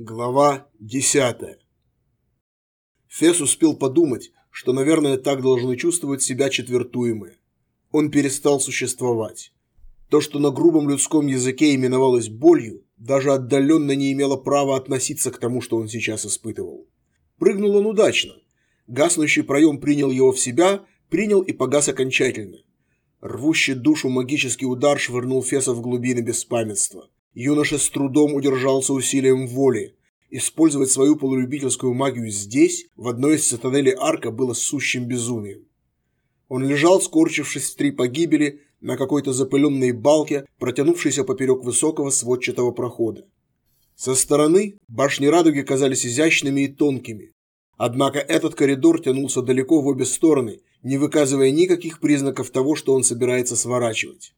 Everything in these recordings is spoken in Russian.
Глава 10 Фес успел подумать, что, наверное, так должны чувствовать себя четвертуемые. Он перестал существовать. То, что на грубом людском языке именовалось болью, даже отдаленно не имело права относиться к тому, что он сейчас испытывал. Прыгнул он удачно. Гаснущий проем принял его в себя, принял и погас окончательно. Рвущий душу магический удар швырнул Феса в глубины беспамятства. Юноша с трудом удержался усилием воли. Использовать свою полулюбительскую магию здесь, в одной из цитаделей арка, было сущим безумием. Он лежал, скорчившись в три погибели, на какой-то запыленной балке, протянувшейся поперек высокого сводчатого прохода. Со стороны башни радуги казались изящными и тонкими. Однако этот коридор тянулся далеко в обе стороны, не выказывая никаких признаков того, что он собирается сворачивать.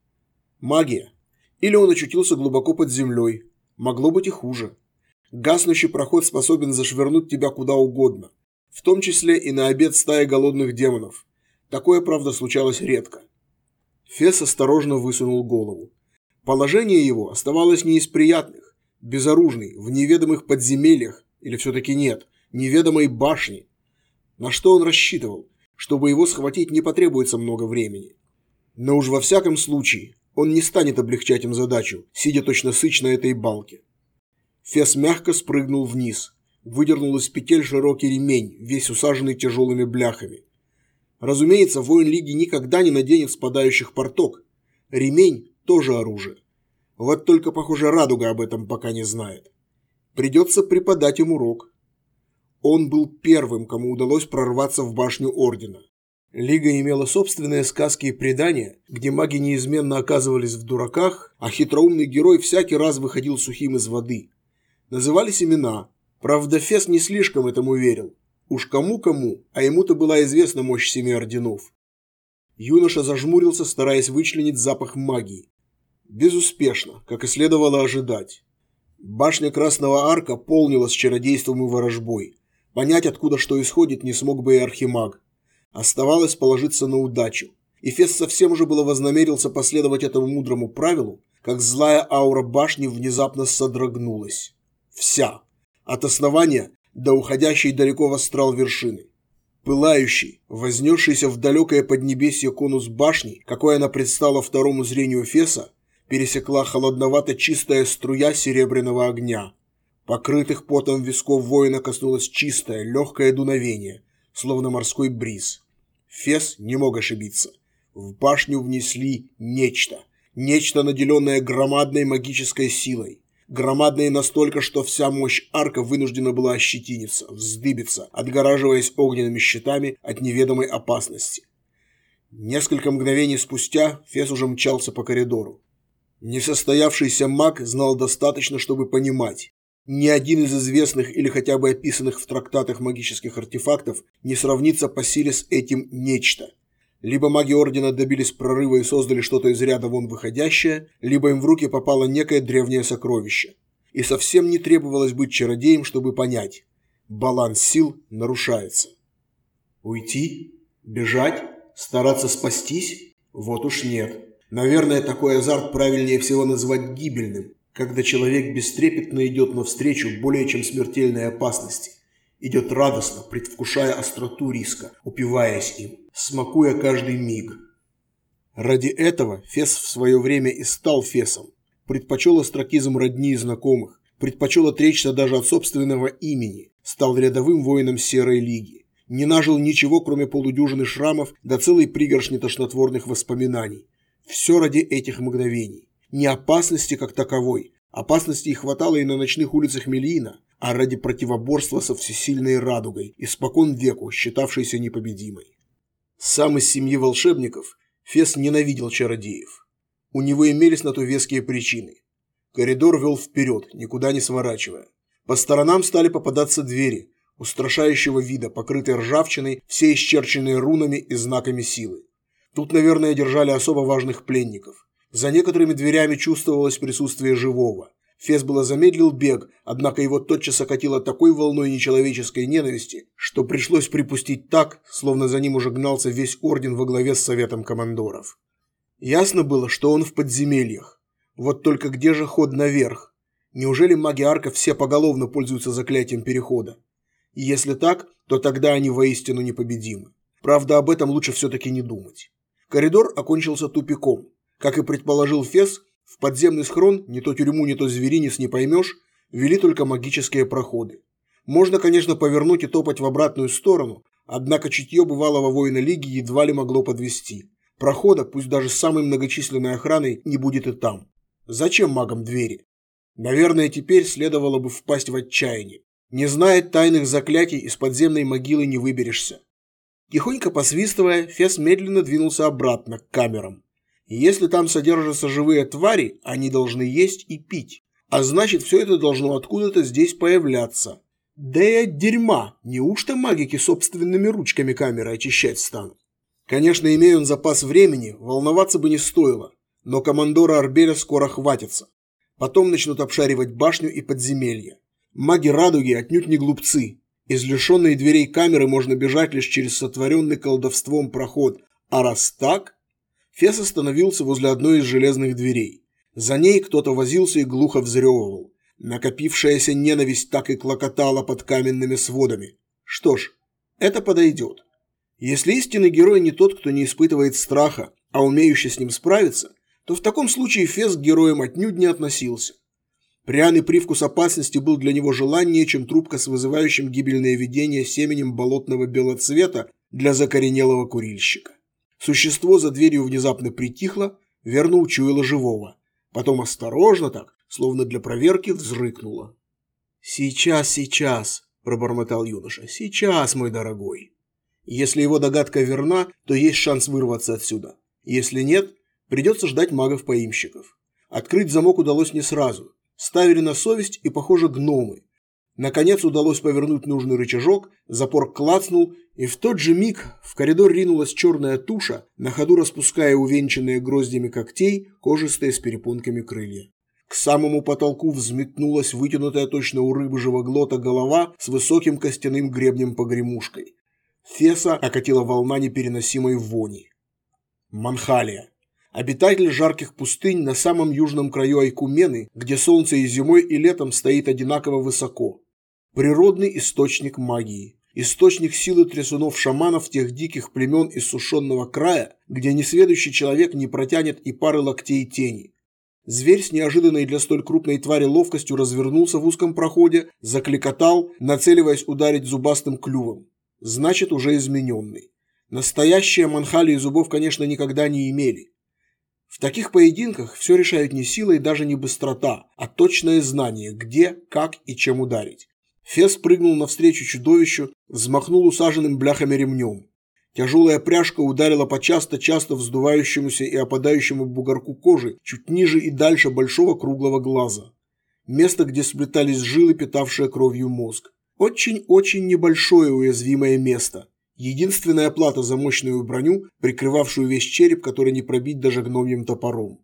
Магия. Или он очутился глубоко под землей. Могло быть и хуже. Гаснущий проход способен зашвырнуть тебя куда угодно, в том числе и на обед стаи голодных демонов. Такое, правда, случалось редко. Фес осторожно высунул голову. Положение его оставалось не из приятных, безоружный, в неведомых подземельях, или все-таки нет, неведомой башни. На что он рассчитывал? Чтобы его схватить не потребуется много времени. Но уж во всяком случае, он не станет облегчать им задачу, сидя точно сыч на этой балке. Фес мягко спрыгнул вниз, выдернул из петель широкий ремень, весь усаженный тяжелыми бляхами. Разумеется, воин Лиги никогда не наденет спадающих порток. Ремень – тоже оружие. Вот только, похоже, Радуга об этом пока не знает. Придется преподать им урок. Он был первым, кому удалось прорваться в башню Ордена. Лига имела собственные сказки и предания, где маги неизменно оказывались в дураках, а хитроумный герой всякий раз выходил сухим из воды. Назывались имена. Правда, Фес не слишком этому верил. Уж кому-кому, а ему-то была известна мощь семи орденов. Юноша зажмурился, стараясь вычленить запах магии. Безуспешно, как и следовало ожидать. Башня Красного Арка полнилась чародейством и ворожбой. Понять, откуда что исходит, не смог бы и архимаг. Оставалось положиться на удачу. И Фес совсем уже было вознамерился последовать этому мудрому правилу, как злая аура башни внезапно содрогнулась. Вся. От основания до уходящей далеко в астрал вершины. Пылающий, вознесшийся в далекое поднебесье конус башни, какой она предстала второму зрению Феса, пересекла холодновато чистая струя серебряного огня. Покрытых потом висков воина коснулось чистое, легкое дуновение, словно морской бриз. Фес не мог ошибиться. В башню внесли нечто. Нечто, наделенное громадной магической силой. Громадной настолько, что вся мощь арка вынуждена была ощетиниться, вздыбиться, отгораживаясь огненными щитами от неведомой опасности. Несколько мгновений спустя Фес уже мчался по коридору. Несостоявшийся маг знал достаточно, чтобы понимать. Ни один из известных или хотя бы описанных в трактатах магических артефактов не сравнится по силе с этим нечто. Либо маги Ордена добились прорыва и создали что-то из ряда вон выходящее, либо им в руки попало некое древнее сокровище. И совсем не требовалось быть чародеем, чтобы понять. Баланс сил нарушается. Уйти? Бежать? Стараться спастись? Вот уж нет. Наверное, такой азарт правильнее всего назвать гибельным когда человек бестрепетно идет навстречу более чем смертельной опасности, идет радостно, предвкушая остроту риска, упиваясь им, смакуя каждый миг. Ради этого Фес в свое время и стал Фесом, предпочел астракизм родни и знакомых, предпочел отречься даже от собственного имени, стал рядовым воином Серой Лиги, не нажил ничего, кроме полудюжины шрамов до целой пригоршни тошнотворных воспоминаний. Все ради этих мгновений не опасности как таковой. Опасности хватало и на ночных улицах Мелиина, а ради противоборства со всесильной радугой, испокон веку считавшейся непобедимой. Сам из семьи волшебников Фес ненавидел чародеев. У него имелись на то веские причины. Коридор вел вперед, никуда не сворачивая. По сторонам стали попадаться двери, устрашающего вида, покрытые ржавчиной, все исчерченные рунами и знаками силы. Тут, наверное, держали особо важных пленников. За некоторыми дверями чувствовалось присутствие живого. Фес было замедлил бег, однако его тотчас окатило такой волной нечеловеческой ненависти, что пришлось припустить так, словно за ним уже гнался весь орден во главе с советом командоров. Ясно было, что он в подземельях. Вот только где же ход наверх? Неужели маги арка все поголовно пользуются заклятием перехода? И если так, то тогда они воистину непобедимы. Правда, об этом лучше все-таки не думать. Коридор окончился тупиком. Как и предположил Фес, в подземный схрон, не то тюрьму, не то зверинец не поймешь, вели только магические проходы. Можно, конечно, повернуть и топать в обратную сторону, однако чутье бывалого воина Лиги едва ли могло подвести. Прохода, пусть даже с самой многочисленной охраной, не будет и там. Зачем магам двери? Наверное, теперь следовало бы впасть в отчаяние. Не зная тайных заклятий, из подземной могилы не выберешься. Тихонько посвистывая, Фес медленно двинулся обратно к камерам. Если там содержатся живые твари, они должны есть и пить. А значит, все это должно откуда-то здесь появляться. Да и от дерьма, неужто магики собственными ручками камеры очищать станут? Конечно, имея он запас времени, волноваться бы не стоило, но командора Арбеля скоро хватится. Потом начнут обшаривать башню и подземелья. Маги Радуги отнюдь не глупцы, из лишенной дверей камеры можно бежать лишь через сотворенный колдовством проход. А раз так... Фес остановился возле одной из железных дверей. За ней кто-то возился и глухо взрёвывал. Накопившаяся ненависть так и клокотала под каменными сводами. Что ж, это подойдет. Если истинный герой не тот, кто не испытывает страха, а умеющий с ним справиться, то в таком случае Фес к героям отнюдь не относился. Пряный привкус опасности был для него желаннее, чем трубка с вызывающим гибельное видение семенем болотного белоцвета для закоренелого курильщика. Существо за дверью внезапно притихло, верно учуяло живого. Потом осторожно так, словно для проверки, взрыкнуло. «Сейчас, сейчас», – пробормотал юноша, – «сейчас, мой дорогой». Если его догадка верна, то есть шанс вырваться отсюда. Если нет, придется ждать магов-поимщиков. Открыть замок удалось не сразу – ставили на совесть и, похоже, гномы. Наконец удалось повернуть нужный рычажок, запор клацнул, и в тот же миг в коридор ринулась черная туша, на ходу распуская увенчанные гроздями когтей кожистые с перепонками крылья. К самому потолку взметнулась вытянутая точно у рыбы живоглота голова с высоким костяным гребнем-погремушкой. Феса окатила волна непереносимой вони. Манхалия. Обитатель жарких пустынь на самом южном краю Айкумены, где солнце и зимой, и летом стоит одинаково высоко. Природный источник магии. Источник силы трясунов-шаманов тех диких племен из сушенного края, где несведущий человек не протянет и пары локтей тени. Зверь с неожиданной для столь крупной твари ловкостью развернулся в узком проходе, закликотал, нацеливаясь ударить зубастым клювом. Значит, уже измененный. Настоящие манхали и зубов, конечно, никогда не имели. В таких поединках все решают не сила и даже не быстрота, а точное знание, где, как и чем ударить. Фес прыгнул навстречу чудовищу, взмахнул усаженным бляхами ремнем. Тяжелая пряжка ударила по часто-часто вздувающемуся и опадающему бугорку кожи чуть ниже и дальше большого круглого глаза. Место, где сплетались жилы, питавшие кровью мозг. Очень-очень небольшое уязвимое место, Единственная плата за мощную броню, прикрывавшую весь череп, который не пробить даже гномьим топором.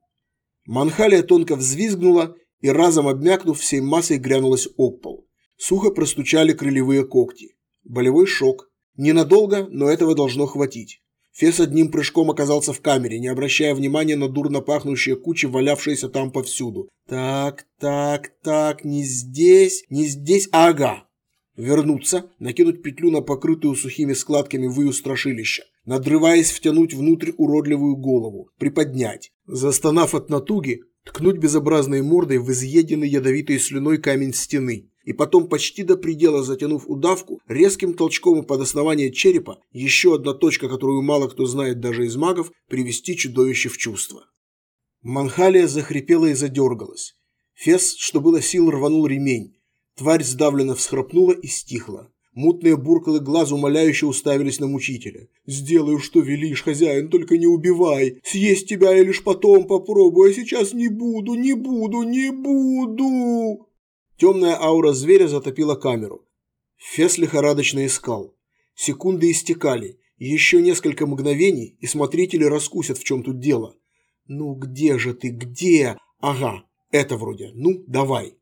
Манхалия тонко взвизгнула и, разом обмякнув, всей массой грянулась об пол. Сухо простучали крылевые когти. Болевой шок. Ненадолго, но этого должно хватить. Фес одним прыжком оказался в камере, не обращая внимания на дурно пахнущие кучи, валявшиеся там повсюду. Так, так, так, не здесь, не здесь, ага. Вернуться, накинуть петлю на покрытую сухими складками выю страшилища, надрываясь втянуть внутрь уродливую голову, приподнять. Застонав от натуги, ткнуть безобразной мордой в изъеденный ядовитой слюной камень стены и потом почти до предела затянув удавку, резким толчком под основание черепа, еще одна точка, которую мало кто знает даже из магов, привести чудовище в чувство. Манхалия захрипела и задергалась. Фес, что было сил, рванул ремень, Тварь сдавленно всхрапнула и стихла. Мутные буркалы глаз умоляюще уставились на мучителя. «Сделаю, что велишь, хозяин, только не убивай. Съесть тебя я лишь потом попробую, а сейчас не буду, не буду, не буду!» Темная аура зверя затопила камеру. Фес лихорадочно искал. Секунды истекали. Еще несколько мгновений, и смотрители раскусят, в чем тут дело. «Ну где же ты, где?» «Ага, это вроде. Ну, давай».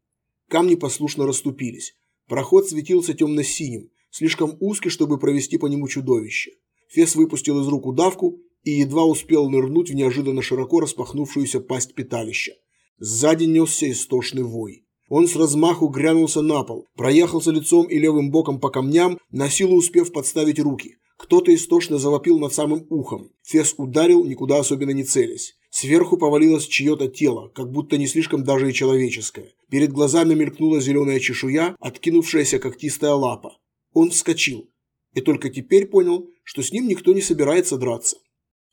Камни послушно расступились. Проход светился темно-синим, слишком узкий, чтобы провести по нему чудовище. Фес выпустил из рук удавку и едва успел нырнуть в неожиданно широко распахнувшуюся пасть питалища. Сзади несся истошный вой. Он с размаху грянулся на пол, проехался лицом и левым боком по камням, на силу успев подставить руки. Кто-то истошно завопил над самым ухом. Фес ударил, никуда особенно не целясь. Сверху повалилось чье-то тело, как будто не слишком даже и человеческое. Перед глазами мелькнула зеленая чешуя, откинувшаяся когтистая лапа. Он вскочил. И только теперь понял, что с ним никто не собирается драться.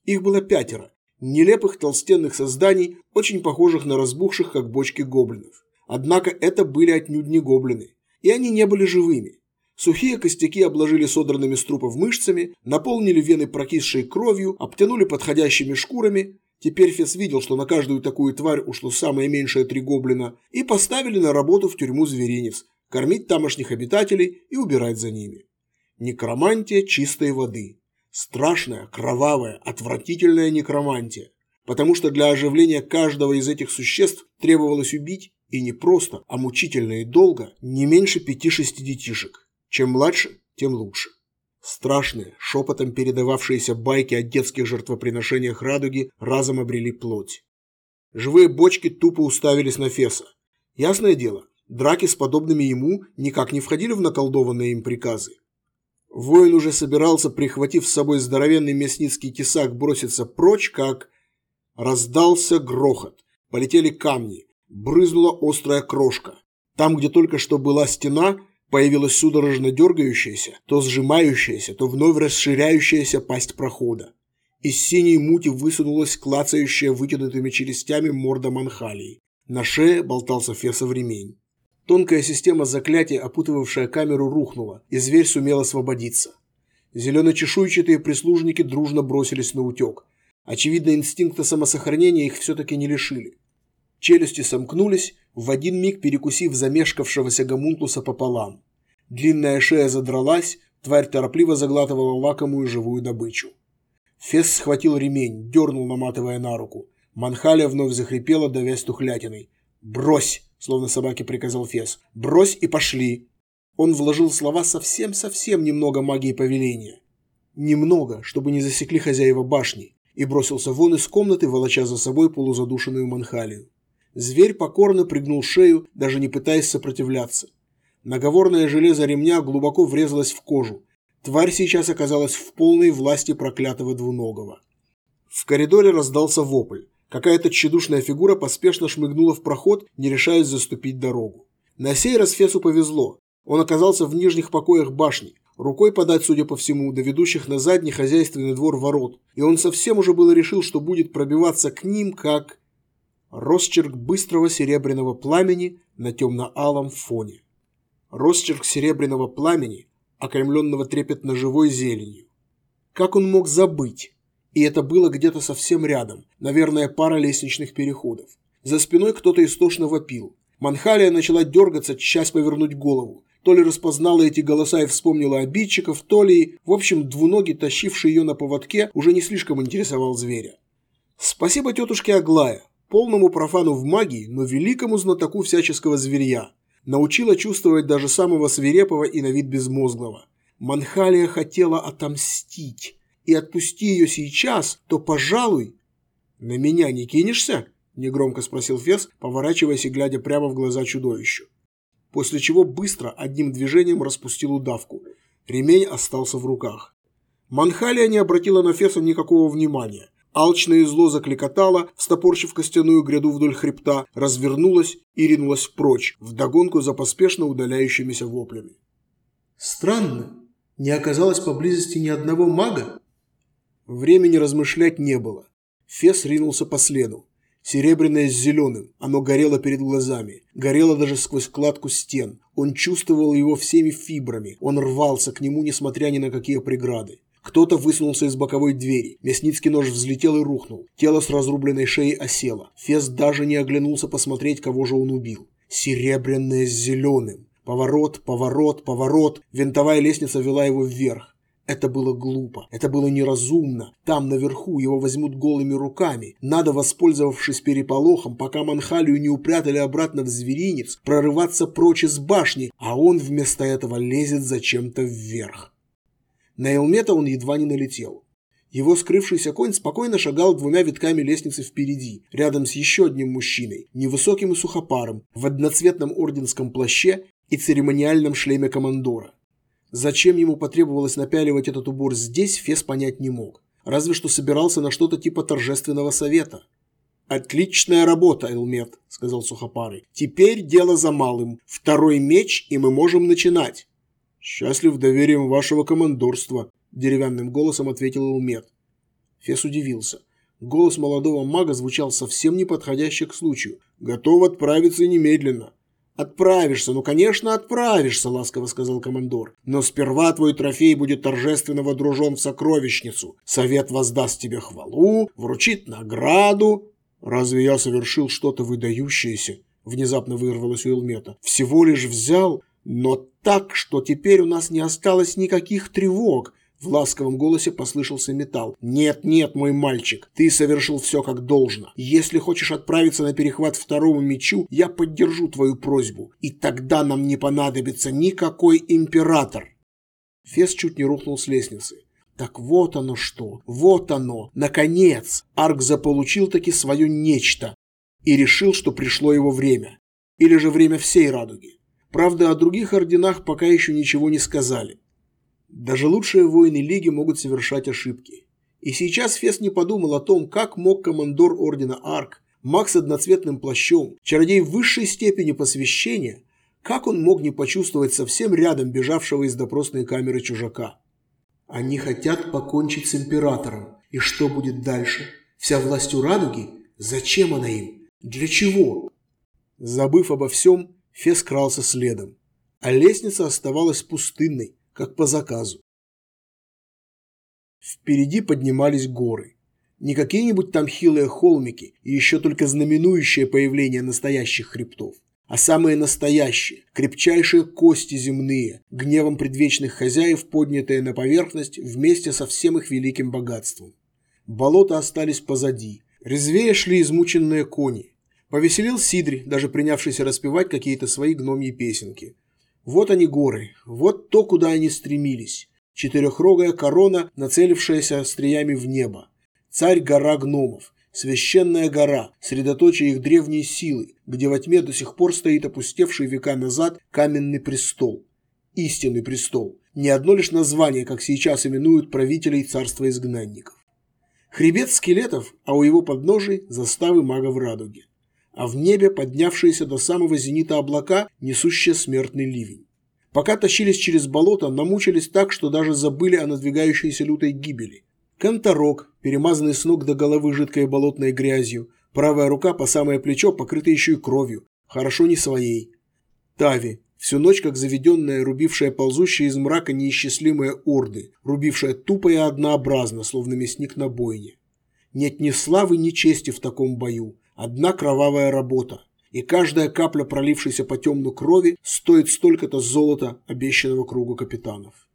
Их было пятеро. Нелепых толстенных созданий, очень похожих на разбухших, как бочки гоблинов. Однако это были отнюдь не гоблины. И они не были живыми. Сухие костяки обложили содранными с трупов мышцами, наполнили вены прокисшей кровью, обтянули подходящими шкурами, Теперь Фес видел, что на каждую такую тварь ушло самое меньшее три гоблина, и поставили на работу в тюрьму зверинец, кормить тамошних обитателей и убирать за ними. Некромантия чистой воды. Страшная, кровавая, отвратительная некромантия. Потому что для оживления каждого из этих существ требовалось убить, и не просто, а мучительно и долго, не меньше пяти-шести детишек. Чем младше, тем лучше. Страшные, шепотом передававшиеся байки о детских жертвоприношениях радуги разом обрели плоть. Живые бочки тупо уставились на Феса. Ясное дело, драки с подобными ему никак не входили в наколдованные им приказы. Воин уже собирался, прихватив с собой здоровенный мясницкий тесак, броситься прочь, как... Раздался грохот. Полетели камни. Брызнула острая крошка. Там, где только что была стена, Появилась судорожно дергающаяся, то сжимающаяся, то вновь расширяющаяся пасть прохода. Из синей мути высунулась клацающая вытянутыми челюстями морда манхалии. На шее болтался фесов ремень. Тонкая система заклятия, опутывавшая камеру, рухнула, и зверь сумел освободиться. Зелено-чешуйчатые прислужники дружно бросились на утек. Очевидно, инстинкта самосохранения их все-таки не лишили. Челюсти сомкнулись, в один миг перекусив замешкавшегося гомункуса пополам. Длинная шея задралась, тварь торопливо заглатывала лакомую живую добычу. Фес схватил ремень, дернул, наматывая на руку. Манхаля вновь захрипела, давясь тухлятиной. «Брось!» – словно собаке приказал Фес. «Брось и пошли!» Он вложил слова совсем-совсем немного магии повеления. Немного, чтобы не засекли хозяева башни, и бросился вон из комнаты, волоча за собой полузадушенную Манхалию. Зверь покорно пригнул шею, даже не пытаясь сопротивляться. Наговорное железо ремня глубоко врезалось в кожу. Тварь сейчас оказалась в полной власти проклятого двуногого. В коридоре раздался вопль. Какая-то тщедушная фигура поспешно шмыгнула в проход, не решаясь заступить дорогу. На сей раз Фесу повезло. Он оказался в нижних покоях башни, рукой подать, судя по всему, до ведущих на задний хозяйственный двор ворот, и он совсем уже было решил, что будет пробиваться к ним, как росчерк быстрого серебряного пламени на темно-алом фоне. Росчерк серебряного пламени, окаймленного трепетно-живой зеленью. Как он мог забыть? И это было где-то совсем рядом, наверное, пара лестничных переходов. За спиной кто-то истошно вопил. Манхалия начала дергаться, часть повернуть голову. То ли распознала эти голоса и вспомнила обидчиков, то ли... В общем, двуногий, тащивший ее на поводке, уже не слишком интересовал зверя. Спасибо тетушке Аглая полному профану в магии, но великому знатоку всяческого зверья. Научила чувствовать даже самого свирепого и на вид безмозглого. Манхалия хотела отомстить. И отпусти ее сейчас, то, пожалуй... «На меня не кинешься?» – негромко спросил Фес, поворачиваясь и глядя прямо в глаза чудовищу. После чего быстро, одним движением распустил удавку. Ремень остался в руках. Манхалия не обратила на Феса никакого внимания. Алчное зло закликотало, встопорчив костяную гряду вдоль хребта, развернулось и ринулось прочь, вдогонку за поспешно удаляющимися воплями. Странно, не оказалось поблизости ни одного мага? Времени размышлять не было. Фес ринулся по следу. Серебряное с зеленым, оно горело перед глазами, горело даже сквозь кладку стен. Он чувствовал его всеми фибрами, он рвался к нему, несмотря ни на какие преграды. Кто-то высунулся из боковой двери. Мясницкий нож взлетел и рухнул. Тело с разрубленной шеей осело. Фес даже не оглянулся посмотреть, кого же он убил. Серебряное с зеленым. Поворот, поворот, поворот. Винтовая лестница вела его вверх. Это было глупо, это было неразумно. Там наверху его возьмут голыми руками. Надо, воспользовавшись переполохом, пока Манхалию не упрятали обратно в зверинец, прорываться прочь из башни, а он вместо этого лезет зачем-то вверх. На Элмета он едва не налетел. Его скрывшийся конь спокойно шагал двумя витками лестницы впереди, рядом с еще одним мужчиной, невысоким и сухопарым, в одноцветном орденском плаще и церемониальном шлеме командора. Зачем ему потребовалось напяливать этот убор здесь, Фес понять не мог. Разве что собирался на что-то типа торжественного совета. «Отличная работа, Элмет», — сказал Сухопарый. «Теперь дело за малым. Второй меч, и мы можем начинать». «Счастлив доверием вашего командорства», – деревянным голосом ответил Элмет. Фес удивился. Голос молодого мага звучал совсем не подходящий к случаю. «Готов отправиться немедленно». «Отправишься, ну, конечно, отправишься», – ласково сказал командор. «Но сперва твой трофей будет торжественно водружен в сокровищницу. Совет воздаст тебе хвалу, вручит награду». «Разве я совершил что-то выдающееся?» – внезапно вырвалось у Элмета. «Всего лишь взял, но так, что теперь у нас не осталось никаких тревог, в ласковом голосе послышался металл. «Нет, нет, мой мальчик, ты совершил все как должно. Если хочешь отправиться на перехват второму мечу, я поддержу твою просьбу, и тогда нам не понадобится никакой император». Фес чуть не рухнул с лестницы. Так вот оно что, вот оно, наконец, Арк заполучил таки свое нечто и решил, что пришло его время. Или же время всей радуги. Правда, о других орденах пока еще ничего не сказали. Даже лучшие воины Лиги могут совершать ошибки. И сейчас Фес не подумал о том, как мог командор Ордена Арк, маг с одноцветным плащом, чародей высшей степени посвящения, как он мог не почувствовать совсем рядом бежавшего из допросной камеры чужака? Они хотят покончить с императором. И что будет дальше? Вся власть у радуги? Зачем она им? Для чего? Забыв обо всем, Фес крался следом. А лестница оставалась пустынной, как по заказу. Впереди поднимались горы. Не какие-нибудь там хилые холмики и еще только знаменующее появление настоящих хребтов, а самые настоящие, крепчайшие кости земные, гневом предвечных хозяев, поднятые на поверхность вместе со всем их великим богатством. Болота остались позади, резвее шли измученные кони. Повеселил Сидри, даже принявшийся распевать какие-то свои гномьи песенки. Вот они горы, вот то, куда они стремились. Четырехрогая корона, нацелившаяся остриями в небо. Царь-гора гномов, священная гора, средоточие их древней силы, где во тьме до сих пор стоит опустевший века назад каменный престол. Истинный престол. Не одно лишь название, как сейчас именуют правителей царства изгнанников. Хребет скелетов, а у его подножий заставы магов радуги а в небе поднявшиеся до самого зенита облака, несущие смертный ливень. Пока тащились через болото, намучились так, что даже забыли о надвигающейся лютой гибели. Конторок, перемазанный с ног до головы жидкой болотной грязью, правая рука по самое плечо покрыта еще и кровью, хорошо не своей. Тави, всю ночь как заведенная, рубившая ползущие из мрака неисчислимые орды, рубившая тупо и однообразно, словно мясник на бойне. Нет ни славы, ни чести в таком бою, Одна кровавая работа, и каждая капля пролившейся по темну крови стоит столько-то золота, обещанного кругу капитанов.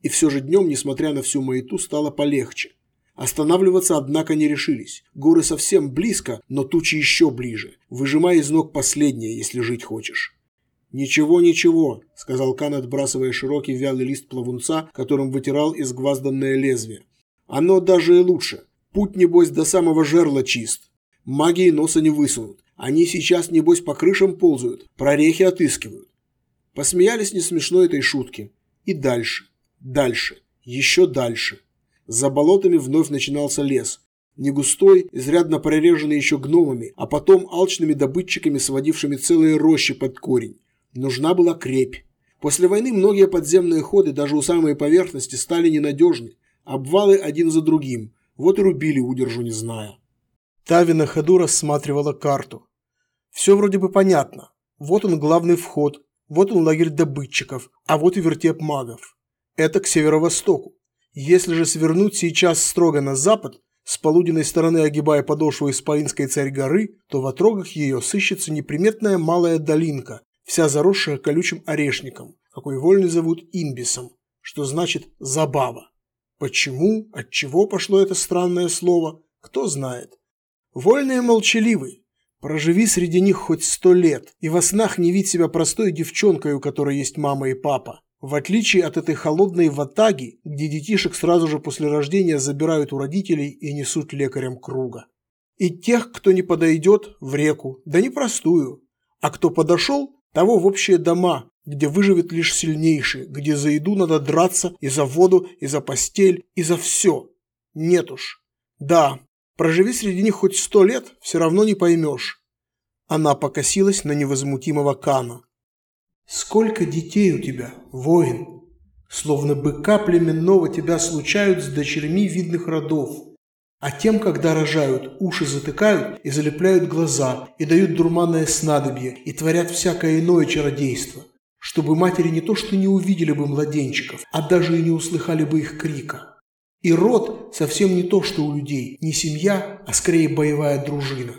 И все же днем, несмотря на всю маяту, стало полегче. Останавливаться, однако, не решились. Горы совсем близко, но тучи еще ближе. Выжимай из ног последнее, если жить хочешь. «Ничего, ничего», — сказал Кан, отбрасывая широкий вялый лист плавунца, которым вытирал изгвазданное лезвие. «Оно даже и лучше. Путь, небось, до самого жерла чист. Магии носа не высунут. Они сейчас, небось, по крышам ползают, прорехи отыскивают. Посмеялись не смешно этой шутки. И дальше, дальше, еще дальше. За болотами вновь начинался лес. Не густой, изрядно прореженный еще гномами, а потом алчными добытчиками, сводившими целые рощи под корень. Нужна была крепь. После войны многие подземные ходы даже у самой поверхности стали ненадежны. Обвалы один за другим. Вот и рубили удержу не зная. Тави на ходу рассматривала карту. Все вроде бы понятно. Вот он главный вход, вот он лагерь добытчиков, а вот и вертеп магов. Это к северо-востоку. Если же свернуть сейчас строго на запад, с полуденной стороны огибая подошву Исполинской царь-горы, то в отрогах ее сыщется неприметная малая долинка, вся заросшая колючим орешником, какой вольный зовут имбисом, что значит «забава». Почему, от чего пошло это странное слово, кто знает. Вольные молчаливы. Проживи среди них хоть сто лет, и во снах не видь себя простой девчонкой, у которой есть мама и папа. В отличие от этой холодной ватаги, где детишек сразу же после рождения забирают у родителей и несут лекарям круга. И тех, кто не подойдет, в реку, да не простую. А кто подошел, того в общие дома, где выживет лишь сильнейший, где за еду надо драться и за воду, и за постель, и за все. Нет уж. Да, проживи среди них хоть сто лет, все равно не поймешь. Она покосилась на невозмутимого Кана. «Сколько детей у тебя, воин? Словно быка племенного тебя случают с дочерьми видных родов. А тем, когда рожают, уши затыкают и залепляют глаза, и дают дурманное снадобье, и творят всякое иное чародейство, чтобы матери не то что не увидели бы младенчиков, а даже и не услыхали бы их крика. И род совсем не то, что у людей, не семья, а скорее боевая дружина.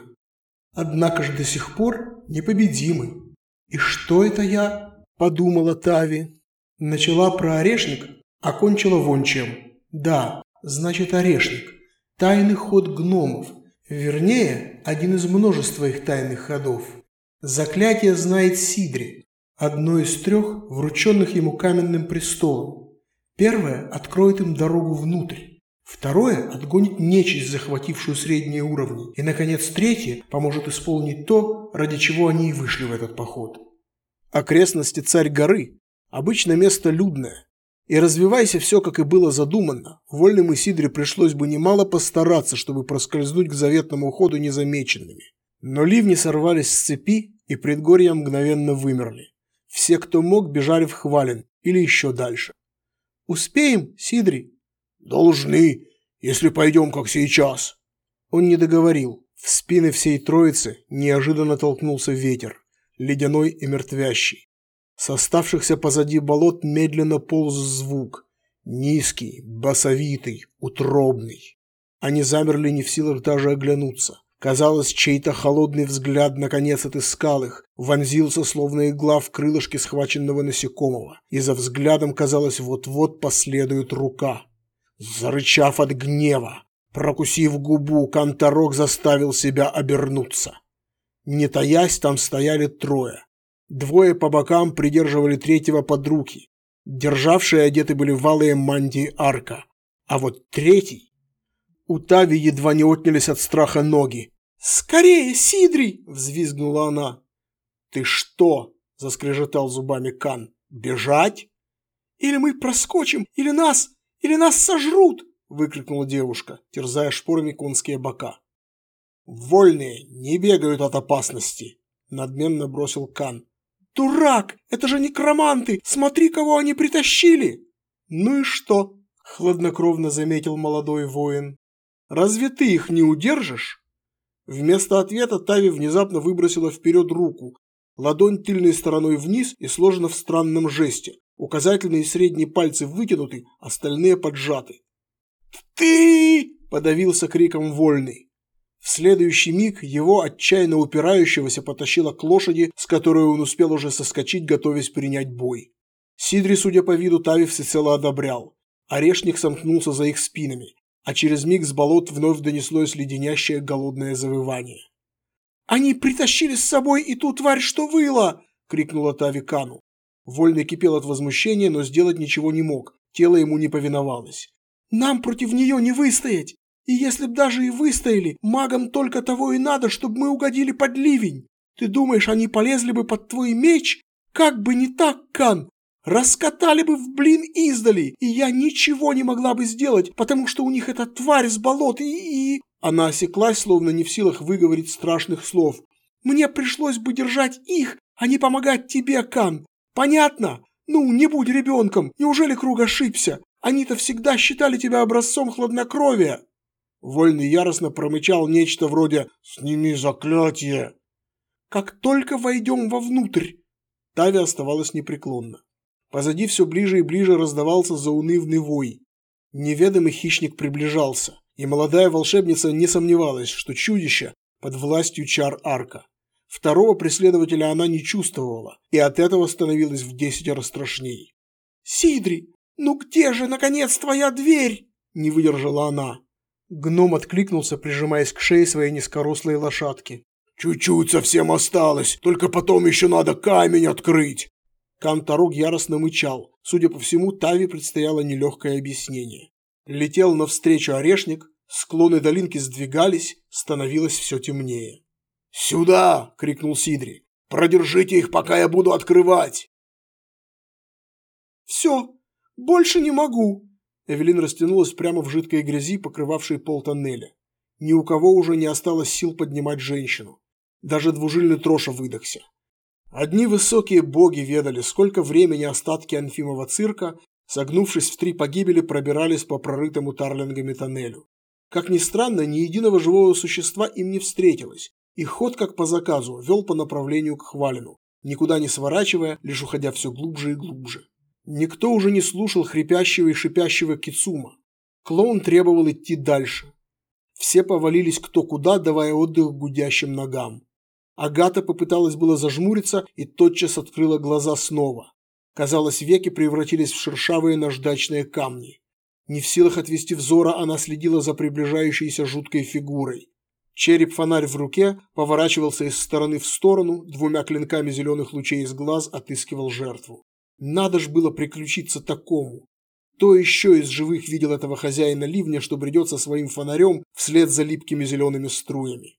Однако же до сих пор непобедимы. «И что это я?» – подумала Тави. Начала про орешник, окончила вон чем. Да, значит орешник. Тайный ход гномов. Вернее, один из множества их тайных ходов. Заклятие знает Сидри, одно из трех, врученных ему каменным престолом. Первое откроет им дорогу внутрь. Второе отгонит нечисть, захватившую средние уровни. И, наконец, третье поможет исполнить то, ради чего они и вышли в этот поход. Окрестности царь горы – обычно место людное. И развивайся все, как и было задумано, вольным Исидре пришлось бы немало постараться, чтобы проскользнуть к заветному уходу незамеченными. Но ливни сорвались с цепи, и предгорья мгновенно вымерли. Все, кто мог, бежали в Хвалин или еще дальше. «Успеем, Сидри?» «Должны, если пойдем, как сейчас». Он не договорил. В спины всей троицы неожиданно толкнулся ветер, ледяной и мертвящий. С оставшихся позади болот медленно полз звук. Низкий, басовитый, утробный. Они замерли не в силах даже оглянуться. Казалось, чей-то холодный взгляд наконец отыскал их, вонзился словно игла в крылышке схваченного насекомого, и за взглядом, казалось, вот-вот последует рука. Зарычав от гнева, прокусив губу, Конторок заставил себя обернуться. Не таясь, там стояли трое. Двое по бокам придерживали третьего под руки. Державшие одеты были в алые мантии арка. А вот третий... У Тави едва не отнялись от страха ноги. «Скорее, Сидри!» – взвизгнула она. «Ты что?» – заскрежетал зубами Кан. «Бежать?» «Или мы проскочим, или нас, или нас сожрут!» – выкрикнула девушка, терзая шпорами конские бока. «Вольные не бегают от опасности», – надменно бросил Кан. «Дурак! Это же некроманты! Смотри, кого они притащили!» «Ну и что?» – хладнокровно заметил молодой воин. «Разве ты их не удержишь?» Вместо ответа Тави внезапно выбросила вперед руку. Ладонь тыльной стороной вниз и сложена в странном жесте. Указательные и средние пальцы вытянуты, остальные поджаты. «Ты!» – подавился криком вольный. В следующий миг его отчаянно упирающегося потащило к лошади, с которой он успел уже соскочить, готовясь принять бой. Сидри, судя по виду, Тави всецело одобрял. Орешник сомкнулся за их спинами, а через миг с болот вновь донеслось леденящее голодное завывание. «Они притащили с собой и ту тварь, что выла!» — крикнула Тави Кану. Вольный кипел от возмущения, но сделать ничего не мог, тело ему не повиновалось. «Нам против нее не выстоять! И если б даже и выстояли, магам только того и надо, чтобы мы угодили под ливень. Ты думаешь, они полезли бы под твой меч? Как бы не так, Кан! Раскатали бы в блин издали, и я ничего не могла бы сделать, потому что у них эта тварь с болот и... и... Она осеклась, словно не в силах выговорить страшных слов. Мне пришлось бы держать их, а не помогать тебе, Кан. Понятно? Ну, не будь ребенком. Неужели круг ошибся? Они-то всегда считали тебя образцом хладнокровия. Вольный яростно промычал нечто вроде «Сними заклятие!». «Как только войдем вовнутрь!» Тави оставалась непреклонна. Позади все ближе и ближе раздавался заунывный вой. Неведомый хищник приближался, и молодая волшебница не сомневалась, что чудище под властью чар арка. Второго преследователя она не чувствовала, и от этого становилась в десятеро страшней. «Сидри, ну где же, наконец, твоя дверь?» – не выдержала она. Гном откликнулся, прижимаясь к шее своей низкорослой лошадки. «Чуть-чуть совсем осталось, только потом еще надо камень открыть!» Канторог яростно мычал. Судя по всему, Тави предстояло нелегкое объяснение. Летел навстречу орешник, склоны долинки сдвигались, становилось все темнее. «Сюда!» — крикнул Сидри. «Продержите их, пока я буду открывать!» «Все, больше не могу!» Эвелин растянулась прямо в жидкой грязи, покрывавшей пол тоннеля. Ни у кого уже не осталось сил поднимать женщину. Даже двужильный Троша выдохся. Одни высокие боги ведали, сколько времени остатки Анфимова цирка, согнувшись в три погибели, пробирались по прорытому тарлингами тоннелю. Как ни странно, ни единого живого существа им не встретилось, и ход, как по заказу, вел по направлению к Хвалину, никуда не сворачивая, лишь уходя все глубже и глубже. Никто уже не слушал хрипящего и шипящего Кицума. Клоун требовал идти дальше. Все повалились кто куда, давая отдых гудящим ногам. Агата попыталась было зажмуриться и тотчас открыла глаза снова. Казалось, веки превратились в шершавые наждачные камни. Не в силах отвести взора, она следила за приближающейся жуткой фигурой. Череп-фонарь в руке поворачивался из стороны в сторону, двумя клинками зеленых лучей из глаз отыскивал жертву. Надо ж было приключиться такому. Кто еще из живых видел этого хозяина ливня, что бредет со своим фонарем вслед за липкими зелеными струями?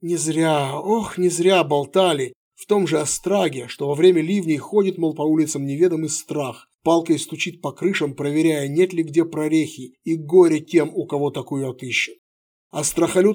Не зря, ох, не зря болтали в том же Остраге, что во время ливней ходит, мол, по улицам неведомый страх, палкой стучит по крышам, проверяя, нет ли где прорехи, и горе тем, у кого такую отыщет. А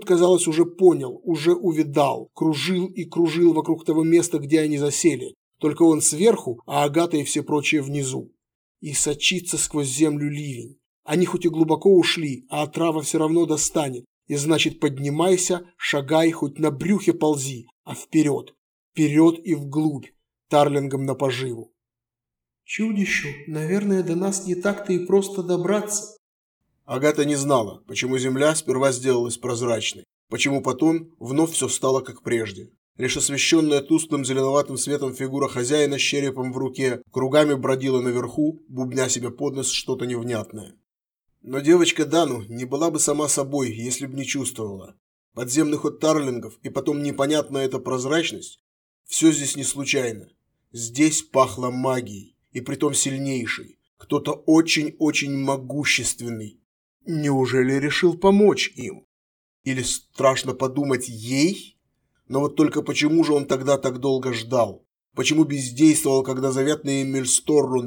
казалось, уже понял, уже увидал, кружил и кружил вокруг того места, где они засели, только он сверху, а Агата и все прочие внизу. И сочится сквозь землю ливень. Они хоть и глубоко ушли, а отрава все равно достанет, и значит, поднимайся, шагай, хоть на брюхе ползи, а вперед, вперед и вглубь, тарлингом на поживу. Чудищу, наверное, до нас не так-то и просто добраться. Агата не знала, почему земля сперва сделалась прозрачной, почему потом вновь все стало как прежде. Лишь освещенная тусклым зеленоватым светом фигура хозяина с черепом в руке кругами бродила наверху, бубня себе под нос что-то невнятное. Но девочка Дану не была бы сама собой, если бы не чувствовала. Подземный ход Тарлингов и потом непонятная эта прозрачность – все здесь не случайно. Здесь пахло магией, и притом сильнейшей. Кто-то очень-очень могущественный. Неужели решил помочь им? Или страшно подумать ей? Но вот только почему же он тогда так долго ждал? Почему бездействовал, когда заветный Эмиль